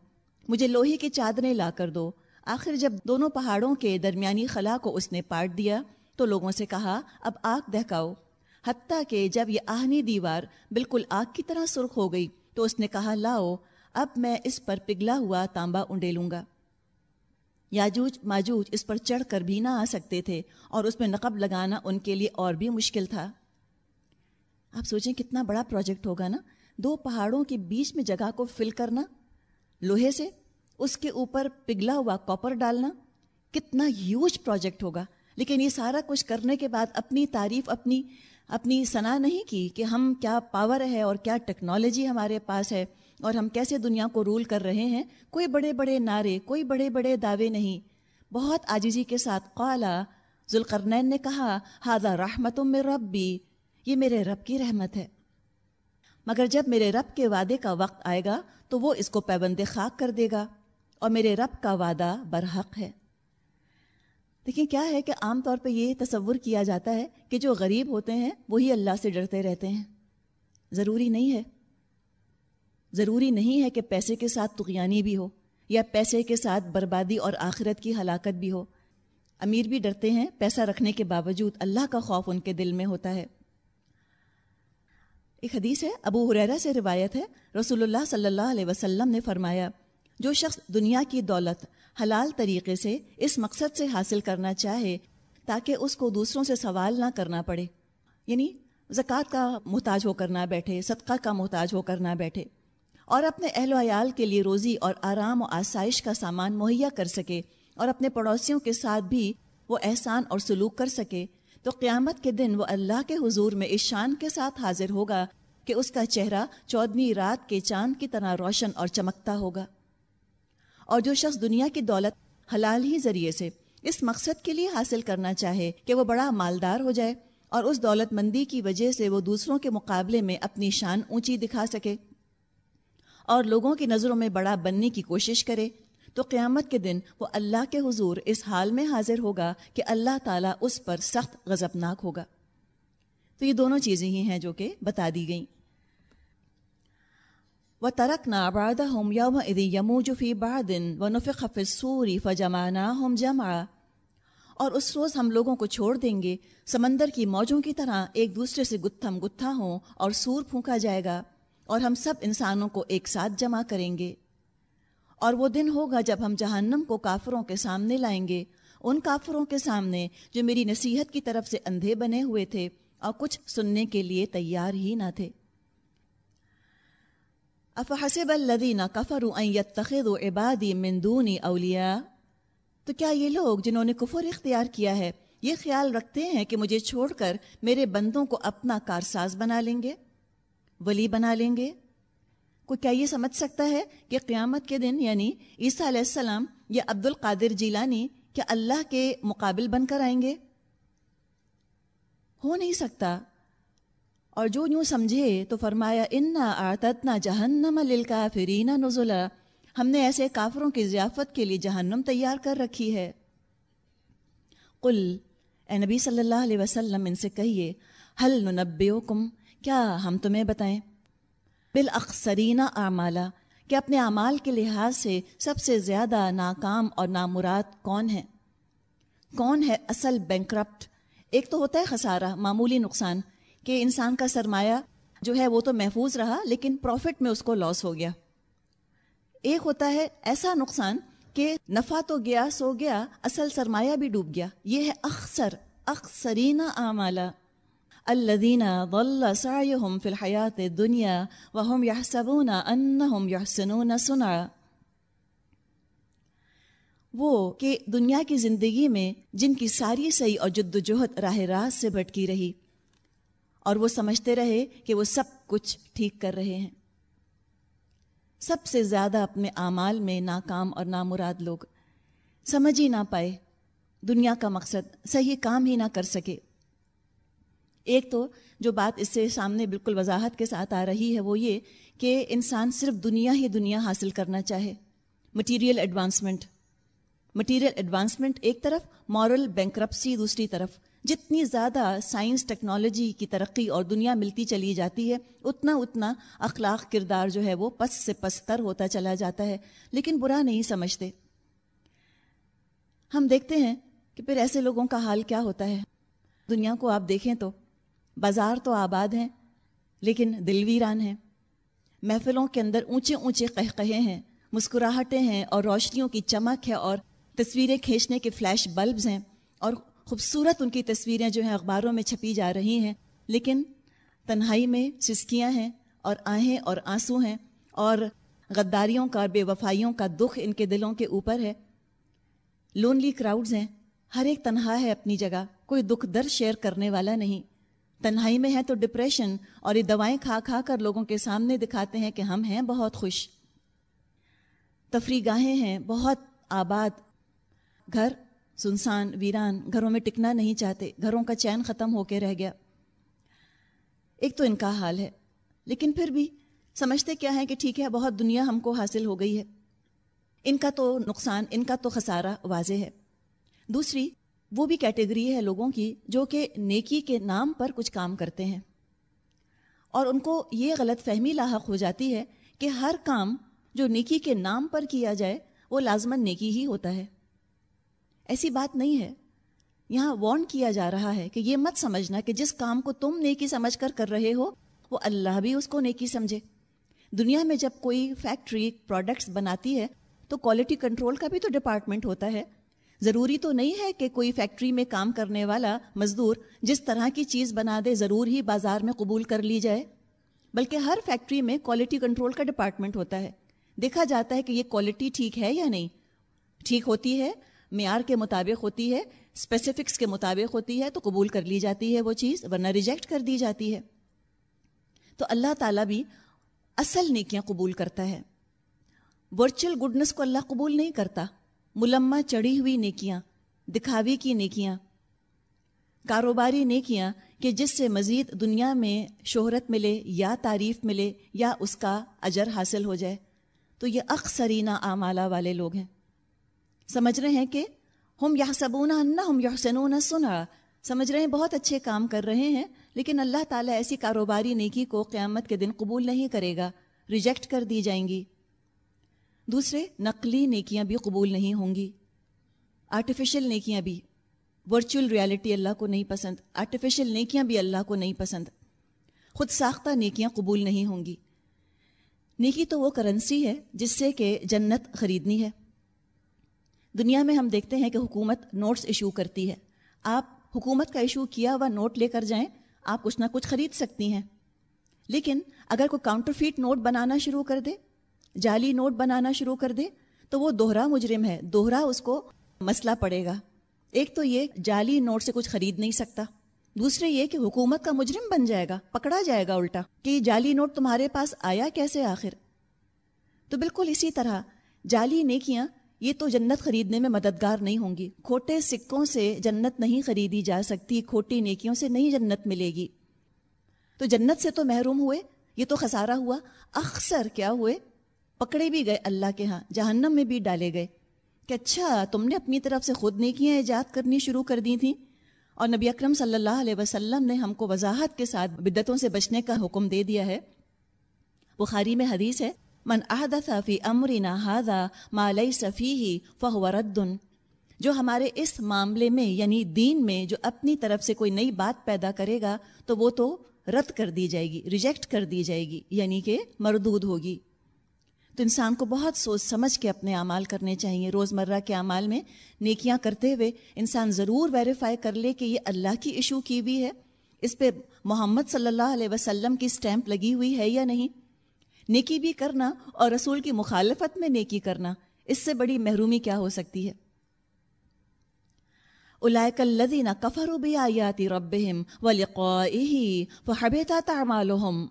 مجھے لوہے کی چادریں لا کر دو۔ آخر جب دونوں پہاڑوں کے درمیانی خلا کو اس نے پاٹ دیا، تو لوگوں سے کہا، اب آگ دہکاؤ۔ حتیٰ کہ جب یہ آہنی دیوار بالکل آگ کی طرح سرخ ہو گئی، تو اس نے کہا، لاؤ، اب میں اس پر پگھلا ہوا تانبا انڈے لوں گا۔ یاجوج ماجوج اس پر چڑھ کر بھی نہ آ سکتے تھے اور اس میں نقب لگانا ان کے لیے اور بھی مشکل تھا۔ آپ سوچیں کتنا بڑا پروجیکٹ ہوگا نا۔ دو پہاڑوں کے بیچ میں جگہ کو فل کرنا، لوہے سے اس کے اوپر پگھلا ہوا کاپر ڈالنا، کتنا ہیوج پروجیکٹ ہوگا۔ لیکن یہ سارا کچھ کرنے کے بعد اپنی تعریف، اپنی اپنی صنع نہیں کی کہ ہم کیا پاور ہے اور کیا ٹیکنالوجی ہمارے پاس ہے۔ اور ہم کیسے دنیا کو رول کر رہے ہیں، کوئی بڑے بڑے نعرے، کوئی بڑے بڑے دعوے نہیں۔ بہت آجزی کے ساتھ قالا ذوالقرنین نے کہا ہادہ رحمت میں رب بھی یہ میرے رب کی رحمت ہے۔ مگر جب میرے رب کے وعدے کا وقت آئے گا، تو وہ اس کو پیبند خاک کر دے گا اور میرے رب کا وعدہ برحق ہے۔ دیکھیں، کیا ہے کہ عام طور پہ یہ تصور کیا جاتا ہے کہ جو غریب ہوتے ہیں، وہی اللہ سے ڈرتے رہتے ہیں۔ ضروری نہیں ہے۔ ضروری نہیں ہے کہ پیسے کے ساتھ تغیانی بھی ہو یا پیسے کے ساتھ بربادی اور آخرت کی ہلاکت بھی ہو۔ امیر بھی ڈرتے ہیں پیسہ رکھنے کے باوجود اللہ کا خوف ان کے دل میں ہوتا ہے۔ ایک حدیث ہے، ابو حریرا سے روایت ہے، رسول اللہ صلی اللہ علیہ وسلم نے فرمایا، جو شخص دنیا کی دولت، حلال طریقے سے اس مقصد سے حاصل کرنا چاہے تاکہ اس کو دوسروں سے سوال نہ کرنا پڑے۔ یعنی زکوٰۃ کا محتاج ہو کر نہ بیٹھے، صدقہ کا محتاج ہو کر نہ بیٹھے۔ اور اپنے اہل و عیال کے لیے روزی اور آرام و آسائش کا سامان مہیا کر سکے اور اپنے پڑوسیوں کے ساتھ بھی وہ احسان اور سلوک کر سکے، تو قیامت کے دن وہ اللہ کے حضور میں اس شان کے ساتھ حاضر ہوگا کہ اس کا چہرہ چودھویں رات کے چاند کی طرح روشن اور چمکتا ہوگا۔ اور جو شخص دنیا کی دولت حلال ہی ذریعے سے اس مقصد کے لیے حاصل کرنا چاہے کہ وہ بڑا مالدار ہو جائے اور اس دولت مندی کی وجہ سے وہ دوسروں کے مقابلے میں اپنی شان اونچی دکھا سکے۔ اور لوگوں کی نظروں میں بڑا بننے کی کوشش کرے تو قیامت کے دن وہ اللہ کے حضور اس حال میں حاضر ہوگا کہ اللہ تعالیٰ اس پر سخت غضبناک ہوگا۔ تو یہ دونوں چیزیں ہی ہیں جو کہ بتا دی گئیں۔ و ترک نا باد ہوم یوم ادی یمو جفی بادن و نفق فصوری فجمانا ہوم جما اور اس روز ہم لوگوں کو چھوڑ دیں گے، سمندر کی موجوں کی طرح ایک دوسرے سے گتھم گتھا ہوں اور سور پھونکا جائے گا۔ اور ہم سب انسانوں کو ایک ساتھ جمع کریں گے۔ اور وہ دن ہوگا جب ہم جہنم کو کافروں کے سامنے لائیں گے، ان کافروں کے سامنے جو میری نصیحت کی طرف سے اندھے بنے ہوئے تھے اور کچھ سننے کے لیے تیار ہی نہ تھے۔ افحسب الذین کفروا ان يتخذوا عبادی من دونی اولیاء۔ تو کیا یہ لوگ جنہوں نے کفر اختیار کیا ہے، یہ خیال رکھتے ہیں کہ مجھے چھوڑ کر میرے بندوں کو اپنا کارساز بنا لیں گے؟ ولی بنا لیں گے؟ کوئی کیا یہ سمجھ سکتا ہے کہ قیامت کے دن یعنی عیسیٰ علیہ السلام یا عبد القادر جیلانی کیا اللہ کے مقابل بن کر آئیں گے؟ ہو نہیں سکتا۔ اور جو یوں سمجھے تو فرمایا، انا آتتنا جہنم للکافرین نزلا۔ ہم نے ایسے کافروں کی ضیافت کے لیے جہنم تیار کر رکھی ہے۔ قل، اے نبی صلی اللہ علیہ وسلم، ان سے کہیے حل ننبئکم کیا ہم تمہیں بتائیں؟ بالاخسرین اعمالا، کہ اپنے اعمال کے لحاظ سے سب سے زیادہ ناکام اور نامراد کون ہے کون ہے اصل بینکرپٹ؟ ایک تو ہوتا ہے خسارہ، معمولی نقصان، کہ انسان کا سرمایہ جو ہے وہ تو محفوظ رہا، لیکن پروفٹ میں اس کو لاس ہو گیا۔ ایک ہوتا ہے ایسا نقصان کہ نفع تو گیا، سو گیا، اصل سرمایہ بھی ڈوب گیا۔ یہ ہے اخسر، اخسرین اعمالا۔ الذین ضل سعیہم فی الحیات دنیا وهم یحسبون انہم یحسنون سنع وہ کہ دنیا کی زندگی میں جن کی ساری صحیح اور جد و جہد راہ راست سے بھٹکی رہی، اور وہ سمجھتے رہے کہ وہ سب کچھ ٹھیک کر رہے ہیں۔ سب سے زیادہ اپنے اعمال میں ناکام اور نامراد لوگ۔ سمجھ ہی نہ پائے، دنیا کا مقصد صحیح کام ہی نہ کر سکے۔ ایک تو جو بات اس سے سامنے بالکل وضاحت کے ساتھ آ رہی ہے وہ یہ کہ انسان صرف دنیا ہی دنیا حاصل کرنا چاہے۔ مٹیریل ایڈوانسمنٹ مٹیریل ایڈوانسمنٹ ایک طرف مورل بینکرپسی دوسری طرف۔ جتنی زیادہ سائنس ٹیکنالوجی کی ترقی اور دنیا ملتی چلی جاتی ہے، اتنا اتنا اخلاق کردار جو ہے وہ پس سے پستر ہوتا چلا جاتا ہے۔ لیکن برا نہیں سمجھتے۔ ہم دیکھتے ہیں کہ پھر ایسے لوگوں کا حال کیا ہوتا ہے۔ دنیا کو آپ دیکھیں تو بازار تو آباد ہیں، لیکن دل ویران ہیں۔ محفلوں کے اندر اونچے اونچے قہقہے ہیں، مسکراہٹیں ہیں اور روشنیوں کی چمک ہے اور تصویریں کھینچنے کے فلیش بلبز ہیں اور خوبصورت ان کی تصویریں جو ہیں اخباروں میں چھپی جا رہی ہیں۔ لیکن تنہائی میں سسکیاں ہیں اور آہیں اور آنسو ہیں اور غداریوں کا اور بے وفائیوں کا دکھ ان کے دلوں کے اوپر ہے۔ لونلی کراؤڈز ہیں، ہر ایک تنہا ہے اپنی جگہ، کوئی دکھ در شیئر کرنے والا نہیں۔ تنہائی میں ہے تو ڈپریشن اور یہ دوائیں کھا کھا کر لوگوں کے سامنے دکھاتے ہیں کہ ہم ہیں بہت خوش۔ تفریح گاہیں ہیں، بہت آباد۔ گھر سنسان، ویران، گھروں میں ٹکنا نہیں چاہتے، گھروں کا چین ختم ہو کے رہ گیا۔ ایک تو ان کا حال ہے، لیکن پھر بھی سمجھتے کیا ہے کہ ٹھیک ہے، بہت دنیا ہم کو حاصل ہو گئی ہے۔ ان کا تو نقصان، ان کا تو خسارہ واضح ہے۔ دوسری وہ بھی کیٹیگری ہے لوگوں کی جو کہ نیکی کے نام پر کچھ کام کرتے ہیں۔ اور ان کو یہ غلط فہمی لاحق ہو جاتی ہے کہ ہر کام جو نیکی کے نام پر کیا جائے، وہ لازمن نیکی ہی ہوتا ہے۔ ایسی بات نہیں ہے۔ یہاں وارن کیا جا رہا ہے کہ یہ مت سمجھنا کہ جس کام کو تم نیکی سمجھ کر کر رہے ہو، وہ اللہ بھی اس کو نیکی سمجھے۔ دنیا میں جب کوئی فیکٹری پروڈکٹس بناتی ہے، تو کوالٹی کنٹرول کا بھی تو ڈپارٹمنٹ ہوتا ہے۔ ضروری تو نہیں ہے کہ کوئی فیکٹری میں کام کرنے والا مزدور جس طرح کی چیز بنا دے، ضرور ہی بازار میں قبول کر لی جائے۔ بلکہ ہر فیکٹری میں کوالٹی کنٹرول کا ڈپارٹمنٹ ہوتا ہے۔ دیکھا جاتا ہے کہ یہ کوالٹی ٹھیک ہے یا نہیں۔ ٹھیک ہوتی ہے، معیار کے مطابق ہوتی ہے اسپیسیفکس کے مطابق ہوتی ہے، تو قبول کر لی جاتی ہے وہ چیز، ورنہ ریجیکٹ کر دی جاتی ہے۔ تو اللہ تعالیٰ بھی اصل نیکیاں قبول کرتا ہے۔ ورچوئل گڈنس کو اللہ قبول نہیں کرتا۔ ملما چڑھی ہوئی نیکیاں، دکھاوی کی نیکیاں، کاروباری نیکیاں کہ جس سے مزید دنیا میں شہرت ملے یا تعریف ملے یا اس کا اجر حاصل ہو جائے۔ تو یہ اکثرینہ اعمالہ والے لوگ ہیں۔ سمجھ رہے ہیں کہ ہم یا سبون ہم یحسنون سنا سمجھ رہے ہیں بہت اچھے کام کر رہے ہیں، لیکن اللہ تعالیٰ ایسی کاروباری نیکی کو قیامت کے دن قبول نہیں کرے گا، ریجیکٹ کر دی جائیں گی۔ دوسرے، نقلی نیکیاں بھی قبول نہیں ہوں گی۔ آرٹیفیشل نیکیاں بھی۔ ورچوئل ریالٹی اللہ کو نہیں پسند۔ آرٹیفیشل نیکیاں بھی اللہ کو نہیں پسند۔ خود ساختہ نیکیاں قبول نہیں ہوں گی۔ نیکی تو وہ کرنسی ہے جس سے کہ جنت خریدنی ہے۔ دنیا میں ہم دیکھتے ہیں کہ حکومت نوٹس ایشو کرتی ہے۔ آپ حکومت کا ایشو کیا ہوا نوٹ لے کر جائیں، آپ کچھ نہ کچھ خرید سکتی ہیں۔ لیکن اگر کوئی کاؤنٹر فیٹ نوٹ بنانا شروع کر دے جعلی نوٹ بنانا شروع کر دے تو وہ دوہرا مجرم ہے، دوہرا اس کو مسئلہ پڑے گا۔ ایک تو یہ جعلی نوٹ سے کچھ خرید نہیں سکتا۔ دوسرے یہ کہ حکومت کا مجرم بن جائے گا، پکڑا جائے گا الٹا کہ جعلی نوٹ تمہارے پاس آیا کیسے آخر؟ تو بالکل اسی طرح جعلی نیکیاں یہ تو جنت خریدنے میں مددگار نہیں ہوں گی۔ کھوٹے سکوں سے جنت نہیں خریدی جا سکتی، کھوٹی نیکیوں سے نہیں جنت ملے گی۔ تو جنت سے تو محروم ہوئے، یہ تو خسارہ ہوا۔ اکثر کیا ہوئے؟ پکڑے بھی گئے اللہ کے ہاں جہنم میں بھی ڈالے گئے۔ کہ اچھا تم نے اپنی طرف سے خود نیکیاں ایجاد کرنی شروع کر دی تھیں۔ اور نبی اکرم صلی اللہ علیہ وسلم نے ہم کو وضاحت کے ساتھ بدتوں سے بچنے کا حکم دے دیا ہے۔ بخاری میں حدیث ہے، من احدث فی امرنا هذا ما ليس فيه فهو رد۔ جو ہمارے اس معاملے میں یعنی دین میں، جو اپنی طرف سے کوئی نئی بات پیدا کرے گا، تو وہ تو رد کر دی جائے گی، ریجیکٹ کر دی جائے گی یعنی کہ مردود ہوگی۔ تو انسان کو بہت سوچ سمجھ کے اپنے اعمال کرنے چاہیے، روزمرہ کے اعمال میں نیکیاں کرتے ہوئے۔ انسان ضرور ویریفائی کر لے کہ یہ اللہ کی ایشو کی بھی ہے۔ اس پہ محمد صلی اللہ علیہ وسلم کی سٹیمپ لگی ہوئی ہے یا نہیں؟ نیکی بھی کرنا اور رسول کی مخالفت میں نیکی کرنا، اس سے بڑی محرومی کیا ہو سکتی ہے؟ اولئک الذین کفروا بآیات ربهم ولقائه فحبطت اعمالهم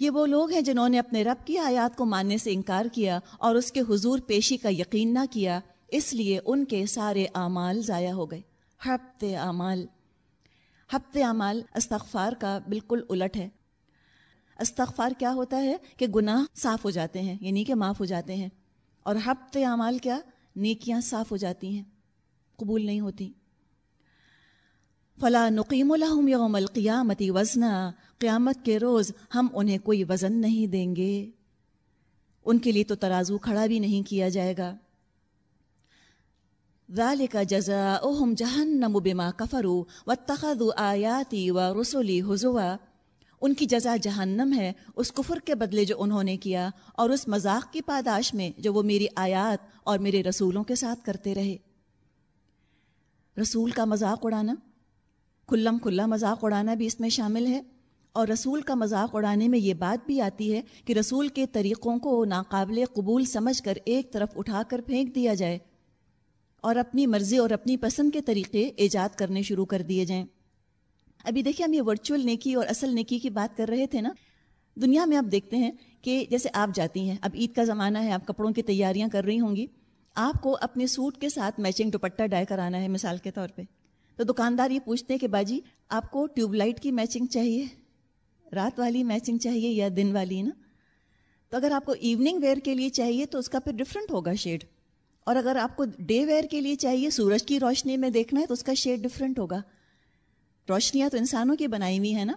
یہ وہ لوگ ہیں جنہوں نے اپنے رب کی آیات کو ماننے سے انکار کیا اور اس کے حضور پیشی کا یقین نہ کیا، اس لیے ان کے سارے اعمال ضائع ہو گئے۔ ہفت اعمال۔ ہفت اعمال استغفار کا بالکل الٹ ہے۔ استغفار کیا ہوتا ہے؟ کہ گناہ صاف ہو جاتے ہیں یعنی کہ معاف ہو جاتے ہیں۔ اور ہفت اعمال کیا؟ نیکیاں صاف ہو جاتی ہیں، قبول نہیں ہوتی۔ فلاں نقیم الحم یوم القیامتی وزنا۔ قیامت کے روز ہم انہیں کوئی وزن نہیں دیں گے۔ ان کے لیے تو ترازو کھڑا بھی نہیں کیا جائے گا۔ ذالک جزاؤہم جہنم بما کفروا واتخذوا آیاتی و رسولی حضوا ان کی جزا جہنم ہے، اس کفر کے بدلے جو انہوں نے کیا اور اس مذاق کی پاداش میں جو وہ میری آیات اور میرے رسولوں کے ساتھ کرتے رہے۔ رسول کا مذاق اڑانا۔ کھلم کھلا مذاق اڑانا بھی اس میں شامل ہے اور رسول کا مذاق اڑانے میں یہ بات بھی آتی ہے کہ رسول کے طریقوں کو ناقابل قبول سمجھ کر ایک طرف اٹھا کر پھینک دیا جائے اور اپنی مرضی اور اپنی پسند کے طریقے ایجاد کرنے شروع کر دیے جائیں۔ ابھی دیکھیں ہم یہ ورچوئل نیکی اور اصل نیکی کی بات کر رہے تھے نا۔ دنیا میں آپ دیکھتے ہیں کہ جیسے آپ جاتی ہیں، اب عید کا زمانہ ہے، آپ کپڑوں کی تیاریاں کر رہی ہوں گی۔ آپ کو اپنے سوٹ کے ساتھ میچنگ دوپٹہ ڈائی کرانا ہے مثال کے طور پہ۔ تو دکاندار یہ پوچھتے ہیں کہ باجی، آپ کو ٹیوب لائٹ کی میچنگ چاہیے؟ رات والی میچنگ چاہیے یا دن والی، نا؟ تو اگر آپ کو ایوننگ ویئر کے لیے چاہیے تو اس کا پھر ڈفرینٹ ہوگا شیڈ اور اگر آپ کو ڈے ویئر کے لیے چاہیے سورج کی روشنی میں دیکھنا ہے تو اس کا شیڈ ڈفرینٹ ہوگا. روشنیاں تو انسانوں کی بنائی ہوئی ہیں، نا؟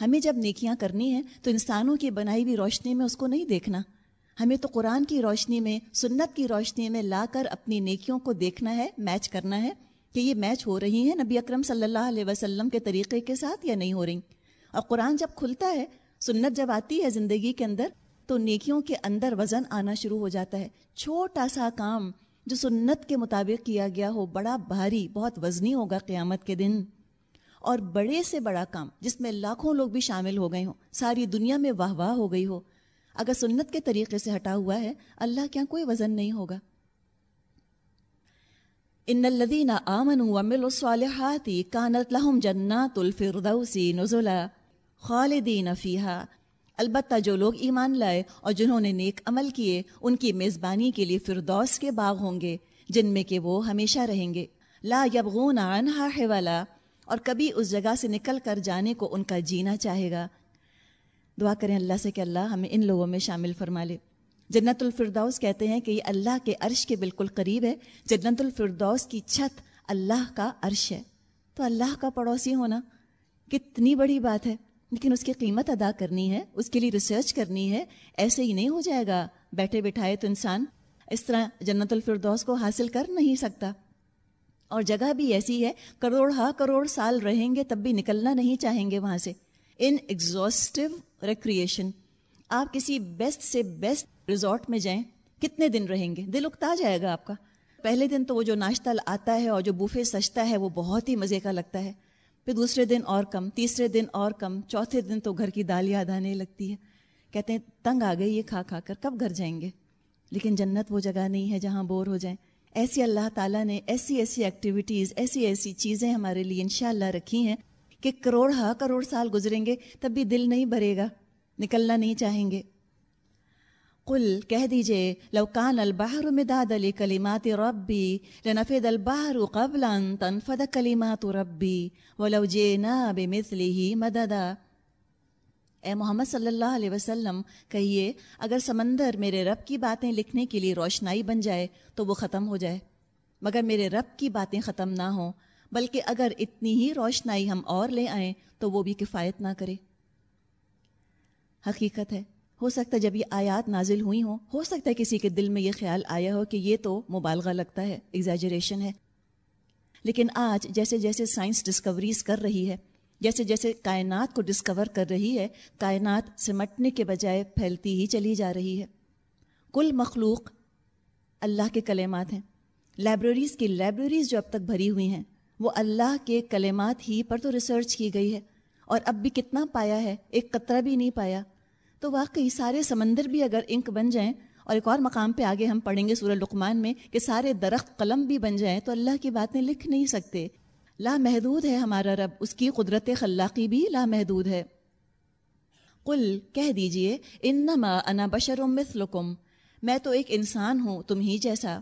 ہمیں جب نیکیاں کرنی ہیں تو انسانوں کی بنائی ہوئی روشنی میں اس کو نہیں دیکھنا. ہمیں تو قرآن کی روشنی میں، سنت کی روشنی میں لا کر اپنی نیکیوں کو دیکھنا ہے میچ کرنا ہے. کہ یہ میچ ہو رہی ہیں نبی اکرم صلی اللہ علیہ وسلم کے طریقے کے ساتھ یا نہیں ہو رہی؟ اور قرآن جب کھلتا ہے، سنت جب آتی ہے زندگی کے اندر، تو نیکیوں کے اندر وزن آنا شروع ہو جاتا ہے۔ چھوٹا سا کام جو سنت کے مطابق کیا گیا ہو، بڑا بھاری، بہت وزنی ہوگا قیامت کے دن۔ اور بڑے سے بڑا کام، جس میں لاکھوں لوگ بھی شامل ہو گئے ہوں، ساری دنیا میں واہ واہ ہو گئی ہو۔ اگر سنت کے طریقے سے ہٹا ہوا ہے، اللہ کیا کوئی وزن نہیں ہوگا۔ ان الذين امنوا وعملوا الصالحات كانت لهم جنات الفردوس نزلا خالدین فيها البتہ جو لوگ ایمان لائے اور جنہوں نے نیک عمل کیے ان کی میزبانی کے لیے فردوس کے باغ ہوں گے جن میں کہ وہ ہمیشہ رہیں گے لا یبغون عنها حولا اور کبھی اس جگہ سے نکل کر جانے کو ان کا جینا چاہے گا دعا کریں اللہ سے کہ اللہ ہمیں ان لوگوں میں شامل فرما لے جنت الفردوس کہتے ہیں کہ یہ اللہ کے عرش کے بالکل قریب ہے۔ جنت الفردوس کی چھت اللہ کا عرش ہے۔ تو اللہ کا پڑوسی ہونا کتنی بڑی بات ہے۔ لیکن اس کی قیمت ادا کرنی ہے، اس کے لیے ریسرچ کرنی ہے۔ ایسے ہی نہیں ہو جائے گا۔ بیٹھے بٹھائے تو انسان اس طرح جنت الفردوس کو حاصل کر نہیں سکتا۔ اور جگہ بھی ایسی ہے، کروڑ ہا کروڑ سال رہیں گے تب بھی نکلنا نہیں چاہیں گے وہاں سے۔ ان ایگزاسٹو ریکریشن آپ کسی بیسٹ سے بیسٹ ریزورٹ میں جائیں، کتنے دن رہیں گے؟ دل اکتا جائے گا آپ کا۔ پہلے دن تو وہ جو ناشتہ آتا ہے اور جو بوفے سجتا ہے، وہ بہت ہی مزے کا لگتا ہے۔ پھر دوسرے دن اور کم، تیسرے دن اور کم، چوتھے دن تو گھر کی دال یاد آنے لگتی ہے۔ کہتے ہیں، تنگ آ گئی یہ کھا کھا کر، کب گھر جائیں گے؟ لیکن جنت وہ جگہ نہیں ہے جہاں بور ہو جائیں۔ ایسی اللہ تعالیٰ نے ایسی ایسی ایکٹیویٹیز ایسی ایسی چیزیں ہمارے لیے انشاءاللہ رکھی ہیں کہ کروڑ ہا کروڑ سال گزریں گے، تب بھی دل نہیں بھرے گا۔ نکلنا نہیں چاہیں گے۔ قل، کہہ دیجیے، لو کان البحر مداد لکلمات ربی لنفد البحر قبل ان تنفد کلمات ربی، ولو جینا بمثله مددا۔ اے محمد صلی اللہ علیہ وسلم، کہیے، اگر سمندر میرے رب کی باتیں لکھنے کے لیے روشنائی بن جائے، تو وہ ختم ہو جائے۔ مگر میرے رب کی باتیں ختم نہ ہوں، بلکہ اگر اتنی ہی روشنائی ہم اور لے آئیں، تو وہ بھی کفایت نہ کرے۔ حقیقت ہے ہو سکتا ہے جب یہ آیات نازل ہوئی ہوں، ہو سکتا ہے کسی کے دل میں یہ خیال آیا ہو کہ یہ تو مبالغہ لگتا ہے ایگزیجریشن ہے۔ لیکن آج جیسے جیسے سائنس ڈسکوریز کر رہی ہے، جیسے جیسے کائنات کو ڈسکور کر رہی ہے، کائنات سمٹنے کے بجائے پھیلتی ہی چلی جا رہی ہے۔ کل مخلوق اللہ کے کلمات ہیں۔ لائبریریز کی لائبریریز جو اب تک بھری ہوئی ہیں، وہ اللہ کے کلمات ہی پر تو ریسرچ کی گئی ہے۔ اور اب بھی کتنا پایا ہے، ایک قطرہ بھی نہیں پایا۔ تو واقعی سارے سمندر بھی اگر انک بن جائیں اور ایک اور مقام پہ آگے ہم پڑھیں گے سورہ لقمان میں کہ سارے درخت قلم بھی بن جائیں تو اللہ کی باتیں لکھ نہیں سکتے۔ لا محدود ہے ہمارا رب، اس کی قدرت خلاقی بھی لا محدود ہے۔ قل، کہہ دیجیے، انما انا بشر مثلکم، میں تو ایک انسان ہوں، تم ہی جیسا۔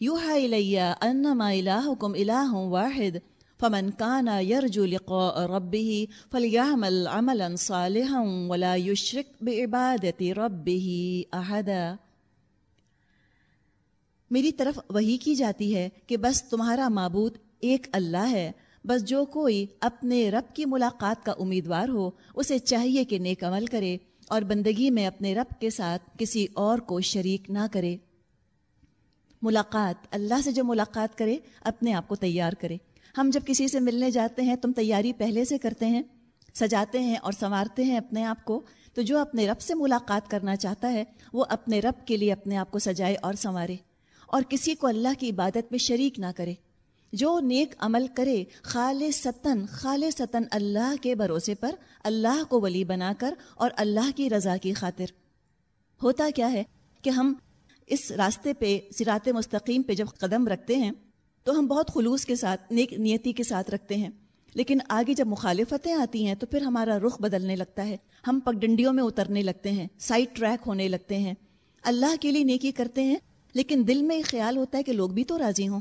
یوحا الیہ انما الہکم الہ واحد فمن كان يرجو لقاء ربه فليعمل عملا صالحا ولا يشرك بعبادة ربه احدا میری طرف وہی کی جاتی ہے کہ بس تمہارا معبود ایک اللہ ہے۔ بس جو کوئی اپنے رب کی ملاقات کا امیدوار ہو، اسے چاہیے کہ نیک عمل کرے اور بندگی میں اپنے رب کے ساتھ کسی اور کو شریک نہ کرے۔ ملاقات، اللہ سے جو ملاقات کرے، اپنے آپ کو تیار کرے۔ ہم جب کسی سے ملنے جاتے ہیں، تم تیاری پہلے سے کرتے ہیں، سجاتے ہیں اور سنوارتے ہیں اپنے آپ کو، تو جو اپنے رب سے ملاقات کرنا چاہتا ہے، وہ اپنے رب کے لیے اپنے آپ کو سجائے اور سنوارے۔ اور کسی کو اللہ کی عبادت میں شریک نہ کرے۔ جو نیک عمل کرے خال ستن خال ستن اللہ کے بھروسے پر اللہ کو ولی بنا کر اور اللہ کی رضا کی خاطر۔ ہوتا کیا ہے کہ ہم اس راستے پہ سرات مستقیم پہ جب قدم رکھتے ہیں تو ہم بہت خلوص کے ساتھ، نیک نیتی کے ساتھ رکھتے ہیں۔ لیکن آگے جب مخالفتیں آتی ہیں تو پھر ہمارا رخ بدلنے لگتا ہے۔ ہم پگڈنڈیوں میں اترنے لگتے ہیں سائڈ ٹریک ہونے لگتے ہیں۔ اللہ کے لیے نیکی کرتے ہیں، لیکن دل میں خیال ہوتا ہے کہ لوگ بھی تو راضی ہوں۔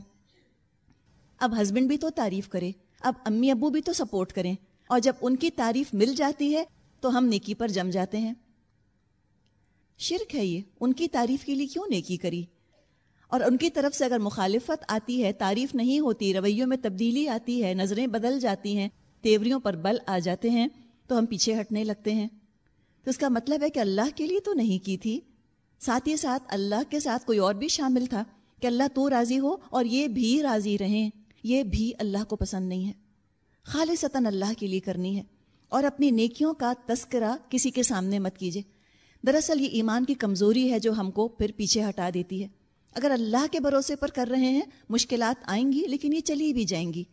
اب ہسبینڈ بھی تو تعریف کرے، اب امی ابو بھی تو سپورٹ کریں۔ اور جب ان کی تعریف مل جاتی ہے تو ہم نیکی پر جم جاتے ہیں۔ شرک ہے یہ، ان کی تعریف کے لیے کیوں نیکی کری؟ اور ان کی طرف سے اگر مخالفت آتی ہے، تعریف نہیں ہوتی، رویوں میں تبدیلی آتی ہے، نظریں بدل جاتی ہیں، تیوریوں پر بل آ جاتے ہیں، تو ہم پیچھے ہٹنے لگتے ہیں۔ تو اس کا مطلب ہے کہ اللہ کے لیے تو نہیں کی تھی۔ ساتھ ہی ساتھ اللہ کے ساتھ کوئی اور بھی شامل تھا کہ اللہ تو راضی ہو اور یہ بھی راضی رہیں۔ یہ بھی اللہ کو پسند نہیں ہے۔ خالصتاً اللہ کے لیے کرنی ہے۔ اور اپنی نیکیوں کا تذکرہ کسی کے سامنے مت کیجیے دراصل یہ ایمان کی کمزوری ہے جو ہم کو پھر پیچھے ہٹا دیتی ہے۔ اگر اللہ کے بھروسے پر کر رہے ہیں، مشکلات آئیں گی، لیکن یہ چلی بھی جائیں گی۔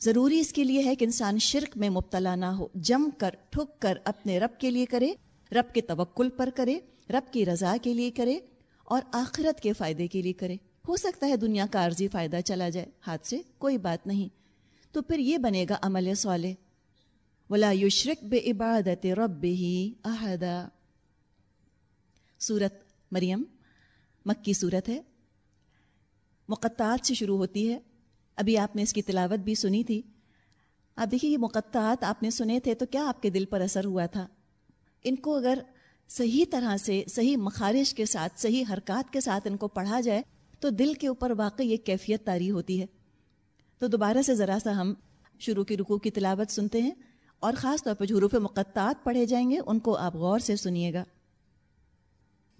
ضروری اس کے لیے ہے کہ انسان شرک میں مبتلا نہ ہو۔ جم کر، ٹھک کر اپنے رب کے لیے کرے، رب کے توکل پر کرے، رب کی رضا کے لیے کرے اور آخرت کے فائدے کے لیے کرے۔ ہو سکتا ہے دنیا کا عارضی فائدہ چلا جائے، ہاتھ سے کوئی بات نہیں۔ تو پھر یہ بنے گا عمل صالح۔ ولا یشرک بے عبادت رب ہی احدا سورت مریم، مکی صورت ہے۔ مقطعات سے شروع ہوتی ہے۔ ابھی آپ نے اس کی تلاوت بھی سنی تھی۔ آپ دیکھیے یہ مقطعات آپ نے سنے تھے تو کیا آپ کے دل پر اثر ہوا تھا؟ ان کو اگر صحیح طرح سے، صحیح مخارش کے ساتھ، صحیح حرکات کے ساتھ ان کو پڑھا جائے تو دل کے اوپر واقعی ایک کیفیت تاری ہوتی ہے۔ تو دوبارہ سے ذرا سا ہم شروع کی رکو کی تلاوت سنتے ہیں اور خاص طور پر حروف مقطعات پڑھے جائیں گے ان کو آپ غور سے سنیے گا۔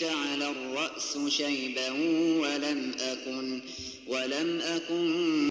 واشتعل الرأس شيبا ولم أكن ولم أكن